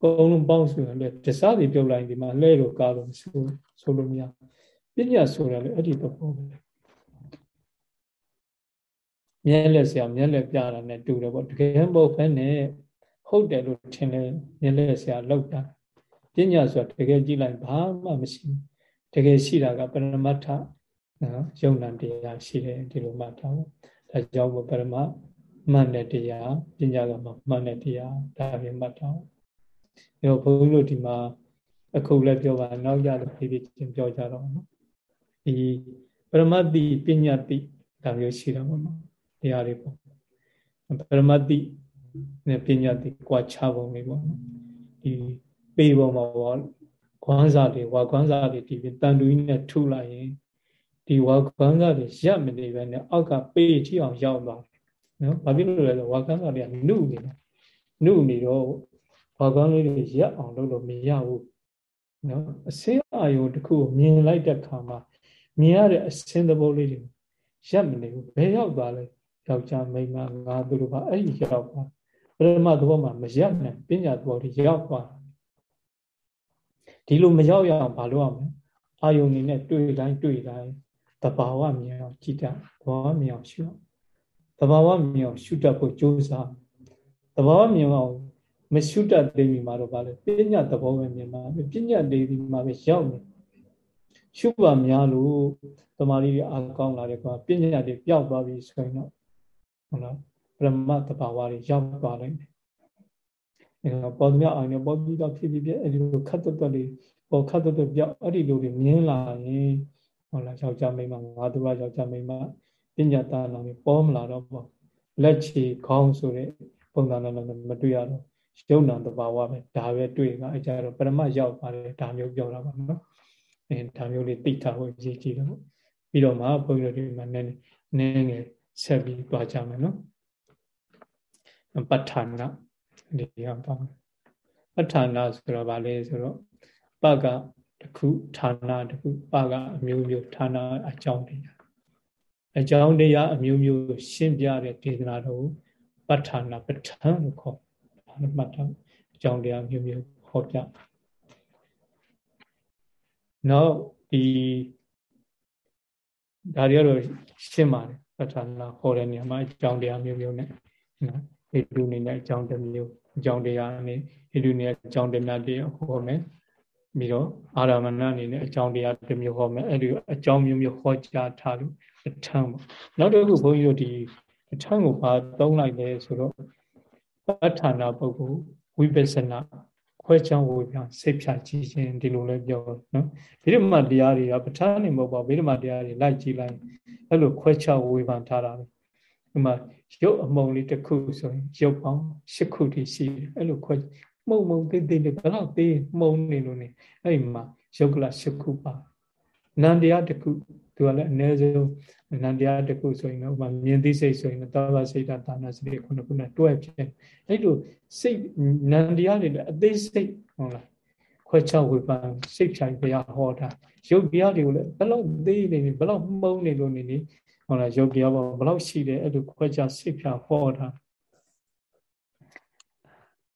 S1: ကုန်လုံးပေါင်းစုရင်လည်းတစားတွေပြုတ်လိုက်ဒီမှာလဲလို့ကားလို့ဆိုဆိုလို့မရပညာဆိုတာလည်းအဲ့ဒီသဘောပဲမျက်လက်ဆရာမျက်လက်ပြတာနဲ့တူတယ်ပေါ့တကယ်မဟုတ်ဘဲနဲ့ဟုတ်တယ်လို့ထင်လဲမျက်လက်ဆရာလောက်တာပညာဆိုတာတကယ်ကြည့်လိုက်ဘာမှမရှိဘူးတကယ်ရှိတာကပရမတ္ထနော်ယုံနာတရားရှိတယ်ဒီလိုမှတ်ထားဖို့ဒါကြောင့်ပရမမှန်တဲ့တရားပညာကမှမှန်တဲ့တရားဒါပဲမှတ်တော့ အဲတော့ဘုန်းကြီးတို့ဒီမှာအခုလည်းပြောပါနောက်ကြလို့ဖြည်းဖြည်းချင်းပြောကြတော့နော်ဒီပရမတ္တိပညာတိဒါမျိုးရှိတာပေါ့နော်တရားတွေပေါ့ပရမတ္တိနဲ့ပညာတိကွာခြားပုံလေးပေါ့နော်ဒီပေပုံမှာပေါ့ခွမ်းစာတွေဝါခွမ်းစာတွေဒီတန်တူကြီးနဲ့ထုလိုက်ရင်ဒီဝါခွမ်းစာတွေရပ်မနေပဲနဲ့အောက်ကပေထိအောင်ရောက်သွားတယ်နော်ဘာဖြစ်လို့လဲဆိုဝါခွမ်းစာတွေကနုနေတာနုနေတော့ ဝါခွမ်းလေးတွေရပ်အောင်လုပ်လို့မရဘူးနော်အစင်းအာယုံတစ်ခုကိုမြင်လိုက်တဲ့ခါမှာမြင်ရတဲ့အစင်းသဘောလေးတွေရပ်မနေဘူးဘယ်ရောက်သွားလဲယောက်ျားမိန်းမငါသူတို့ကအဲ့ဒီရောက်သွားပရမသဘောမှာမရပ်နိုင်ပညာသဘောတွေရောက်သွားဒီလိုမရောက်ရအောင်ဘာလုပ်ရမလဲအာယုန်နေနဲ့တွေ့တိုင်းတွေ့တိုင်းတဘာဝမြင်အောင်ကြည်တတ်တဘာဝမြင်အောင်ရှုအောင်တဘာဝမြင်အောင်ရှုတတ်ဖို့ကြိုးစားတဘာဝမြင်အောင် မရှုတတ်သေးပြီမှာတော့ဗာလေပညာသဘောပဲမြင်မှာပညာလေးဒီမှာပဲရောက်နေရှုပါများလို့တမာရီတွေအားကောင်းလာတယ်ကွာပညာတွေပျောက်သွားပြီဆိုရင်တော့ဟုတ်လားပရမတ်တဘာဝတွေရောက်သွားနိုင်တယ်အဲတော့ပေါ်သမျှအောင်နဲ့ပေါ်ပြီးတော့ဖြစ်ဖြစ်ဖြစ်အဲဒီလိုခတ်တွတ်တွတ်လေးပေါ်ခတ်တွတ်တွတ်ပြောက်အဲ့ဒီလိုတွေမြင်လာရင်ဟုတ်လားယောက်ျားမိန်းမငါတို့ကယောက်ျားမိန်းမပညာတာနာတွေပေါ်မလာတော့ပေါ့လက်ချီခေါင်းဆိုတဲ့ပုံစံနဲ့မတွေ့ရတော့ ယုံနာတဘာဝပဲဒါပဲတွေ့ကအဲကြတော့ပရမတ်ရောက်ပါတယ်ဒါမျိုးပြောတာပါနော်အဲဒါမျိုးလေးသိထားဖို့ရည်ကြည်တော့ပြီးတော့မှဘုန်းကြီးတို့ဒီမှာနည်းနည်းငယ်ဆက်ပြီးသွားကြမယ်နော်ပဋ္ဌာနာဒီဟာပါပဋ္ဌာနာဆိုတော့ဗာလဲဆိုတော့ပကတခုဌာနတခုပကအမျိုးမျိုးဌာနအကြောင်းတရားအကြောင်းတရားအမျိုးမျိုးရှင်းပြတဲ့ဒေသနာတော်ပဋ္ဌာနာပဋ္ဌာန်လို့ခေါ်ဒါ မှတ်ထားအကြောင်းတရားမျိုးမျိုးဟောပြနောက်ဒီဒါတွေကတော့ရှင်းပါတယ်ပဋ္ဌာနာဟောတဲ့နေရာမှာအကြောင်းတရားမျိုးမျိုးနဲ့နော်ဟိတုအနေနဲ့အကြောင်းတစ်မျိုးအကြောင်းတရားအနေဟိတုနေအကြောင်းတရားတရားဟောမယ်ပြီးတော့အာရမဏအနေနဲ့အကြောင်းတရားတစ်မျိုးဟောမယ်အဲ့ဒီအကြောင်းမျိုးမျိုးဟောကြားထားလို့အထံပေါ့နောက်တစ်ခုဘုန်းကြီးတို့ဒီအထံကိုဘာသုံးလိုက်လဲဆိုတော့ ပဋ္ဌာနာပုဂ္ဂိုလ်ဝိပဿနာခွဲချောင်းဝေပြန်စိတ်ဖြာကြည့်ခြင်းဒီလိုလဲပြောနော်ဗိဓမာတရားတွေကပဋ္ဌာန်းနေမဟုတ်ပါဗိဓမာတရားတွေလိုက်ကြည့်လိုက်အဲ့လိုခွဲချောင်းဝေပြန်ထားတာပဲဒီမှာရုပ်အမုံလေးတစ်ခုဆိုရင်ရုပ်ပေါင်း၈ခုထိရှိတယ်အဲ့လိုခွဲမှုံမှုံသေးသေးလေးဘယ်တော့သေးမှုံနေလို့နေအဲ့ဒီမှာရုပ်ကလ၈ခုပါနန္တရားတစ်ခု သူကလည်းအ ਨੇ ဆုံးနန္တရားတစ်ခုဆိုရင်တော့ဥပမာမြင်သိစိတ်ဆိုရင်တော့သောဘစိတ်တာဒါနစိတ်ခုနှစ်ခုနဲ့တွဲဖြစ်အဲ့လိုစိတ်နန္တရားတွေလည်းအသေးစိတ်ဟုတ်လားခွဲခြားဝေဖန်စိတ်ဖြာဘုရားဟောတာရုပ်တရားတွေကိုလည်းဘယ်လောက်သေးနေဘယ်လောက်မှုံနေလို့နေနေဟုတ်လားယုတ်တရားပေါ့ဘယ်လောက်ရှိတယ်အဲ့လိုခွဲခြားစိတ်ဖြာဟောတာ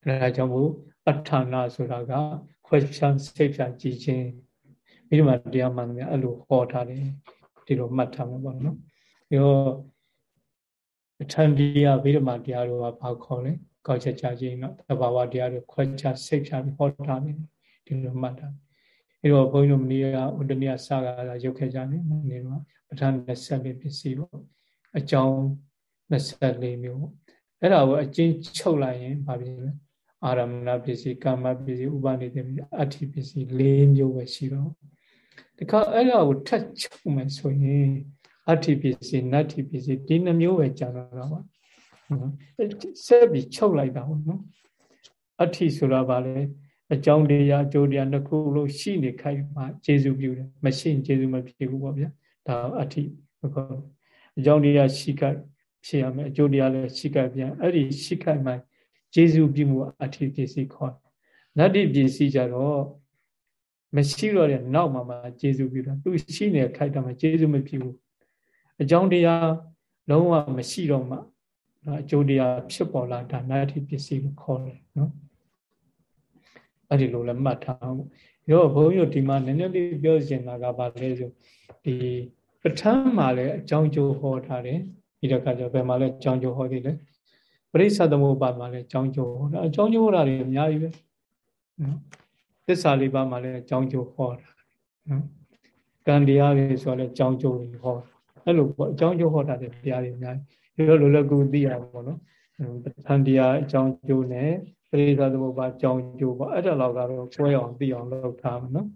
S1: အဲဒါကြောင့်မို့အထာနာဆိုတာကခွဲခြားစိတ်ဖြာကြည်ခြင်း မိဓမ္မတရားမှန်တယ်အဲ့လိုဟောထားတယ်ဒီလိုမှတ်ထားမှာပေါ့နော်ပြီးတော့အထံတရားဗိဓမာတရားတို့ကဘာခေါ်လဲကောက်ချက်ချခြင်းတော့သဘာဝတရားတွေခွဲခြားစိတ်ဖြာပြီးဟောထားတယ်ဒီလိုမှတ်ထားအဲတော့ဘုန်းကြီးတို့မနေ့ကဥဒနိယစကားရုပ်ခဲ့ကြတယ်မနေ့ကပဋ္ဌာန်း24ပစ္စည်းပေါ့အကြောင်း24မျိုးပေါ့အဲ့ဒါကိုအချင်းချုပ်လိုက်ရင်ဘာဖြစ်လဲအာရမဏပစ္စည်းကာမပစ္စည်းဥပနိဒေပစ္စည်းအဋ္ဌိပစ္စည်း၄မျိုးပဲရှိတော့ ဒီခါအဲ့ဒါကိုထပ်ချုပ်မယ်ဆိုရင်အဋ္ဌိပစ္စည်းနတ္ထိပစ္စည်းဒီနှမျိုးပဲကြာတော့တာပါနော်ဆက်ပြီးချုပ်လိုက်တာပေါ့နော်အဋ္ဌိဆိုတာဗာလဲအကြောင်းတရားအကျိုးတရားနှစ်ခုလို့ရှိနေခိုက်မှကျေစုပြုတယ်မရှိရင်ကျေစုမဖြစ်ဘူးပေါ့ဗျာဒါအဋ္ဌိခေါ်အကြောင်းတရားရှိခိုက်ဖြစ်ရမယ်အကျိုးတရားလည်းရှိခိုက်ပြန်အဲ့ဒီရှိခိုက်မှကျေစုပြုမှုအဋ္ဌိပစ္စည်းခေါ်နတ္တိပစ္စည်းကြတော့ မရှိတော့တဲ့နောက်မှာမှကျေစုပြုတာသူရှိနေခိုက်တာမှကျေစုမဖြစ်ဘူးအကြောင်းတရားလုံးဝမရှိတော့မှအကျိုးတရားဖြစ်ပေါ်လာတာနတ္တိပစ္စည်းကိုခေါ်တယ်နော်အဲ့ဒီလိုလည်းမှတ်ထားဖို့ရောဘုန်းကြီးတို့ဒီမှာနည်းနည်းလေးပြောချင်တာကဘာလဲဆိုဒီပဋ္ဌာန်းမှာလည်းအကြောင်းကျိုးဟောထားတယ်ပြီးတော့ကကြဘယ်မှာလဲအကြောင်းကျိုးဟောသေးလဲပရိစ္ဆသမုပ္ပါမှာလည်းအကြောင်းကျိုးဟောတာအကြောင်းကျိုးဟောတာတွေအများကြီးပဲနော် သစ္စာလေးပါးမှာလည်းအကြောင်းကျိုးဟောတာနော်ကံတရားတွေဆိုလည်းအကြောင်းကျိုးတွေဟောအဲ့လိုပေါ့အကြောင်းကျိုးဟောတာတွေတရားတွေအများကြီးဒီလိုလိုလည်းကူသိရပါတော့ပဋ္ဌာန်းတရားအကြောင်းကျိုးနဲ့ပရိသသမုပ္ပါအကြောင်းကျိုးပေါ့အဲ့ဒါတော့ကတော့ဆွဲအောင်သိအောင်လုပ်ထားမှာနော်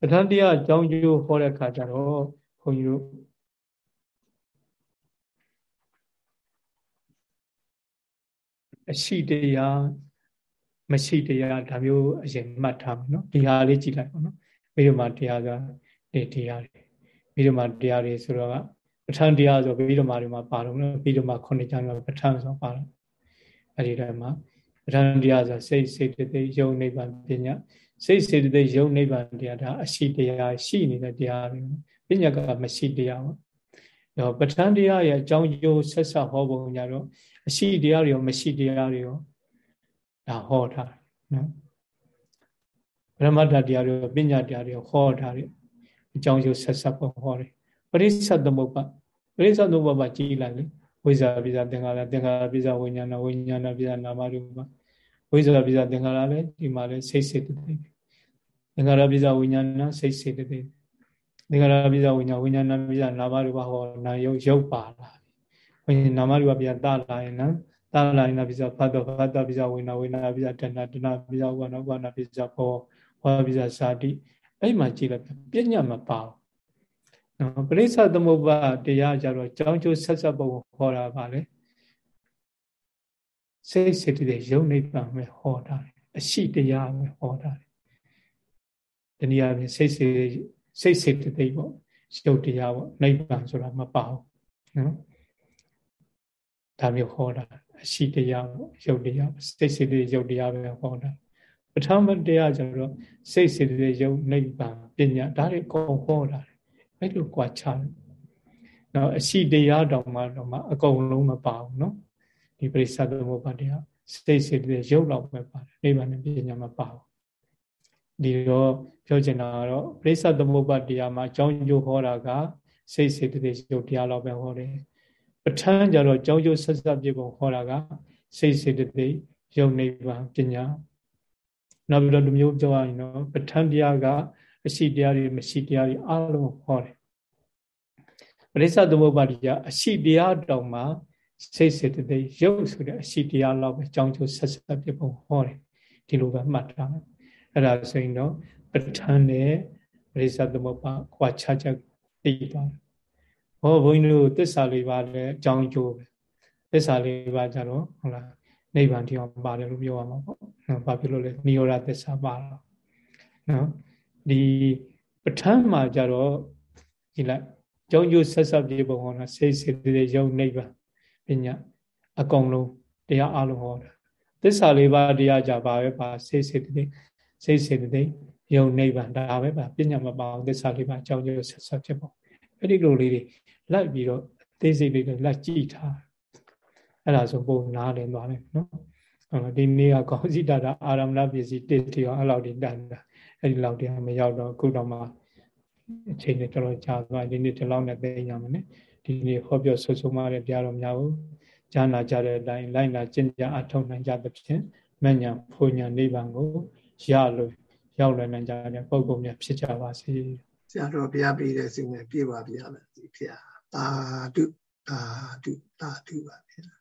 S1: ပဋ္ဌာန်းတရားအကြောင်းကျိုးဟောတဲ့အခါကျတော့ခွန်ကြီးတို့အရှိတရား မရှိတရားဒါမျိုးအရင်မှတ်ထားမယ်နော်ဒီဟာလေးကြည့်လိုက်ပါနော်မိဓမ္မာတရားကဒီတရားတွေမိဓမ္မာတရားတွေဆိုတော့ပဋ္ဌာန်းတရားဆိုမိဓမ္မာတွေမှာပါတော့နော်မိဓမ္မာခုနှစ်ကျမ်းမှာပဋ္ဌာန်းဆိုပါတော့အဲ့ဒီတိုင်းမှာပဋ္ဌာန်းတရားဆိုစိတ်စိတ်တသိယုံနိဗ္ဗာန်ပညာစိတ်စေတသိက်ယုံနိဗ္ဗာန်တရားဒါအရှိတရားရှိနေတဲ့တရားတွေပညာကမရှိတရားပေါ့။တော့ပဋ္ဌာန်းတရားရဲ့အကြောင်းကျိုးဆက်ဆက်ဟောပုံကြတော့အရှိတရားတွေရောမရှိတရားတွေရော ဒါဟောထားနော်ပရမတ္ထတရားတွေပညာတရားတွေဟောထားတယ်အကြောင်းကျိုးဆက်ဆက်ပုံဟောတယ်ပရိစ္ဆသမုပ္ပါပရိစ္ဆသမုပ္ပါကြည်လိုက်လေဝိဇ္ဇာပိဇာသင်္ခါရသင်္ခါရပိဇာဝိညာဏဝိညာဏပိဇာနာမရူပဝိဇ္ဇာပိဇာသင်္ခါရလည်းဒီမှာလည်းစိတ်စိတ်တည်းသင်္ခါရပိဇာဝိညာဏစိတ်စိတ်တည်းသင်္ခါရပိဇာဝိညာဝိညာဏပိဇာနာမရူပဟောနာယုတ်ရုပ်ပါလာဝိညာနာမရူပပိဇာတလာရင်နော် သာလာယနာပိဇာဖတ်တော်ဖတ်တော်ပိဇာဝိနာဝိနာပိဇာတဏတဏပိဇာဝနာဝနာပိဇာဘောဘောပိဇာစာတိအဲ့မှာကြည့်လိုက်ပညာမပါဘူးနော်ပရိစ္ဆသမုပ္ပါတရားကြတော့ကြောင်းကျိုးဆက်ဆက်ပုံဟောတာပါလေစိတ်စိတ်တည်းယုံနိဗ္ဗာန်ပဲဟောတာအရှိတရားပဲဟောတာတနည်းအားဖြင့်စိတ်စိတ်စိတ်စိတ်တည်းပေါ့ယုတ်တရားပေါ့နိဗ္ဗာန်ဆိုတာမပါဘူးနော်ဒါမျိုးဟောတာ အရှိတရားပေါ့ယုတ်တရားစိတ်စိတ်တည်းယုတ်တရားပဲဟောတာပထမတရားကျတော့စိတ်စိတ်တည်းယုတ်နိဗ္ဗာန်ပညာဒါတွေကုန်ဟောတာအဲ့လိုကြွားချတယ်နော်အရှိတရားတောင်မှတော့မှအကုန်လုံးမပါဘူးနော်ဒီပရိစ္ဆသမုပ္ပါတရားစိတ်စိတ်တွေရုပ်လောက်ပဲပါတယ်နိဗ္ဗာန်နဲ့ပညာမပါဘူးဒီတော့ပြောချင်တာကတော့ပရိစ္ဆသမုပ္ပါတရားမှာအကြောင်းကျိုးဟောတာကစိတ်စိတ်တွေရုပ်တရားလောက်ပဲဟောတယ် ပဋ္ဌာန်းကြတော့အကြောင်းကျိုးဆက်ဆက်ပြပုံဟောတာကစိတ်စိတ်တွေရုပ်နိဗ္ဗာန်ပညာနောက်ပြီးတော့လူမျိုးပြောရရင်တော့ပဋ္ဌာန်းတရားကအရှိတရားတွေမရှိတရားတွေအလုံးဟောတယ်ပရိစ္ဆသမုပ္ပါဒိယအရှိတရားတောင်မှစိတ်စေတသိက်ရုပ်ဆိုတဲ့အရှိတရားလောက်ပဲကြောင်းကျိုးဆက်ဆက်ပြပုံဟောတယ်ဒီလိုပဲမှတ်ထားမယ်အဲ့ဒါဆိုရင်တော့ပဋ္ဌာန်းနဲ့ပရိစ္ဆသမုပ္ပါခွာခြားချက်သိသွားတယ် ဟောဘုန်းကြီးတို့သစ္စာလေးပါလည်းအကြောင်းကျိုးပဲသစ္စာလေးပါကြတော့ဟုတ်လားနိဗ္ဗာန်တရားပါတယ်လို့ပြောရမှာပေါ့နော်ဘာဖြစ်လို့လဲနိရောဓသစ္စာပါတော့နော်ဒီပဋ္ဌာန်းမှာကြတော့ဒီလိုက်ကြောင်းကျိုးဆက်ဆက်ပြေပုံဟောတာစိတ်စေတယုံနိဗ္ဗာန်ပညာအကုန်လုံးတရားအလုံးဟောတာသစ္စာလေးပါးတရားကြပါပဲပါစိတ်စေတသိက်စိတ်စေတသိက်ယုံနိဗ္ဗာန်ဒါပဲပါပညာမပါအောင်သစ္စာလေးပါးအကြောင်းကျိုးဆက်ဆက်ဖြစ်ပုံ အဲ့ဒီလိုလေးတွေလိုက်ပြီးတော့သိစိတ်လေးတွေလိုက်ကြည့်ထားအဲ့ဒါဆိုပုံနားလည်သွားတယ်နော်ဟုတ်ဒီနေ့ကကောင်းစီတာအာရမဏပစ္စည်းတစ်တီအောင်အဲ့လောက်ဒီတန်တာအဲ့ဒီလောက်တရားမရောက်တော့အခုတော့မှအချိန်နဲ့တော်တော်ကြာသွားဒီနေ့ဒီလောက်နဲ့သိရမှာနဲ့ဒီနေ့ဟောပြောဆွဆုံးမတဲ့တရားတော်များကိုဈာနာကြတဲ့အတိုင်းလိုက်နာကျင့်ကြအထောက်နိုင်ကြသဖြင့်မညာဖွညာနိဗ္ဗာန်ကိုရလို့ရောက်လွယ်နိုင်ကြတဲ့ပုဂ္ဂိုလ်များဖြစ်ကြပါစေ
S2: ဆ ရာတော်ဘုရားပေးတဲ့စိတ်နဲ့ပြေပါဗျာမယ်ဒီဖျာသာဓုသာဓုသာဓုပါဗျာ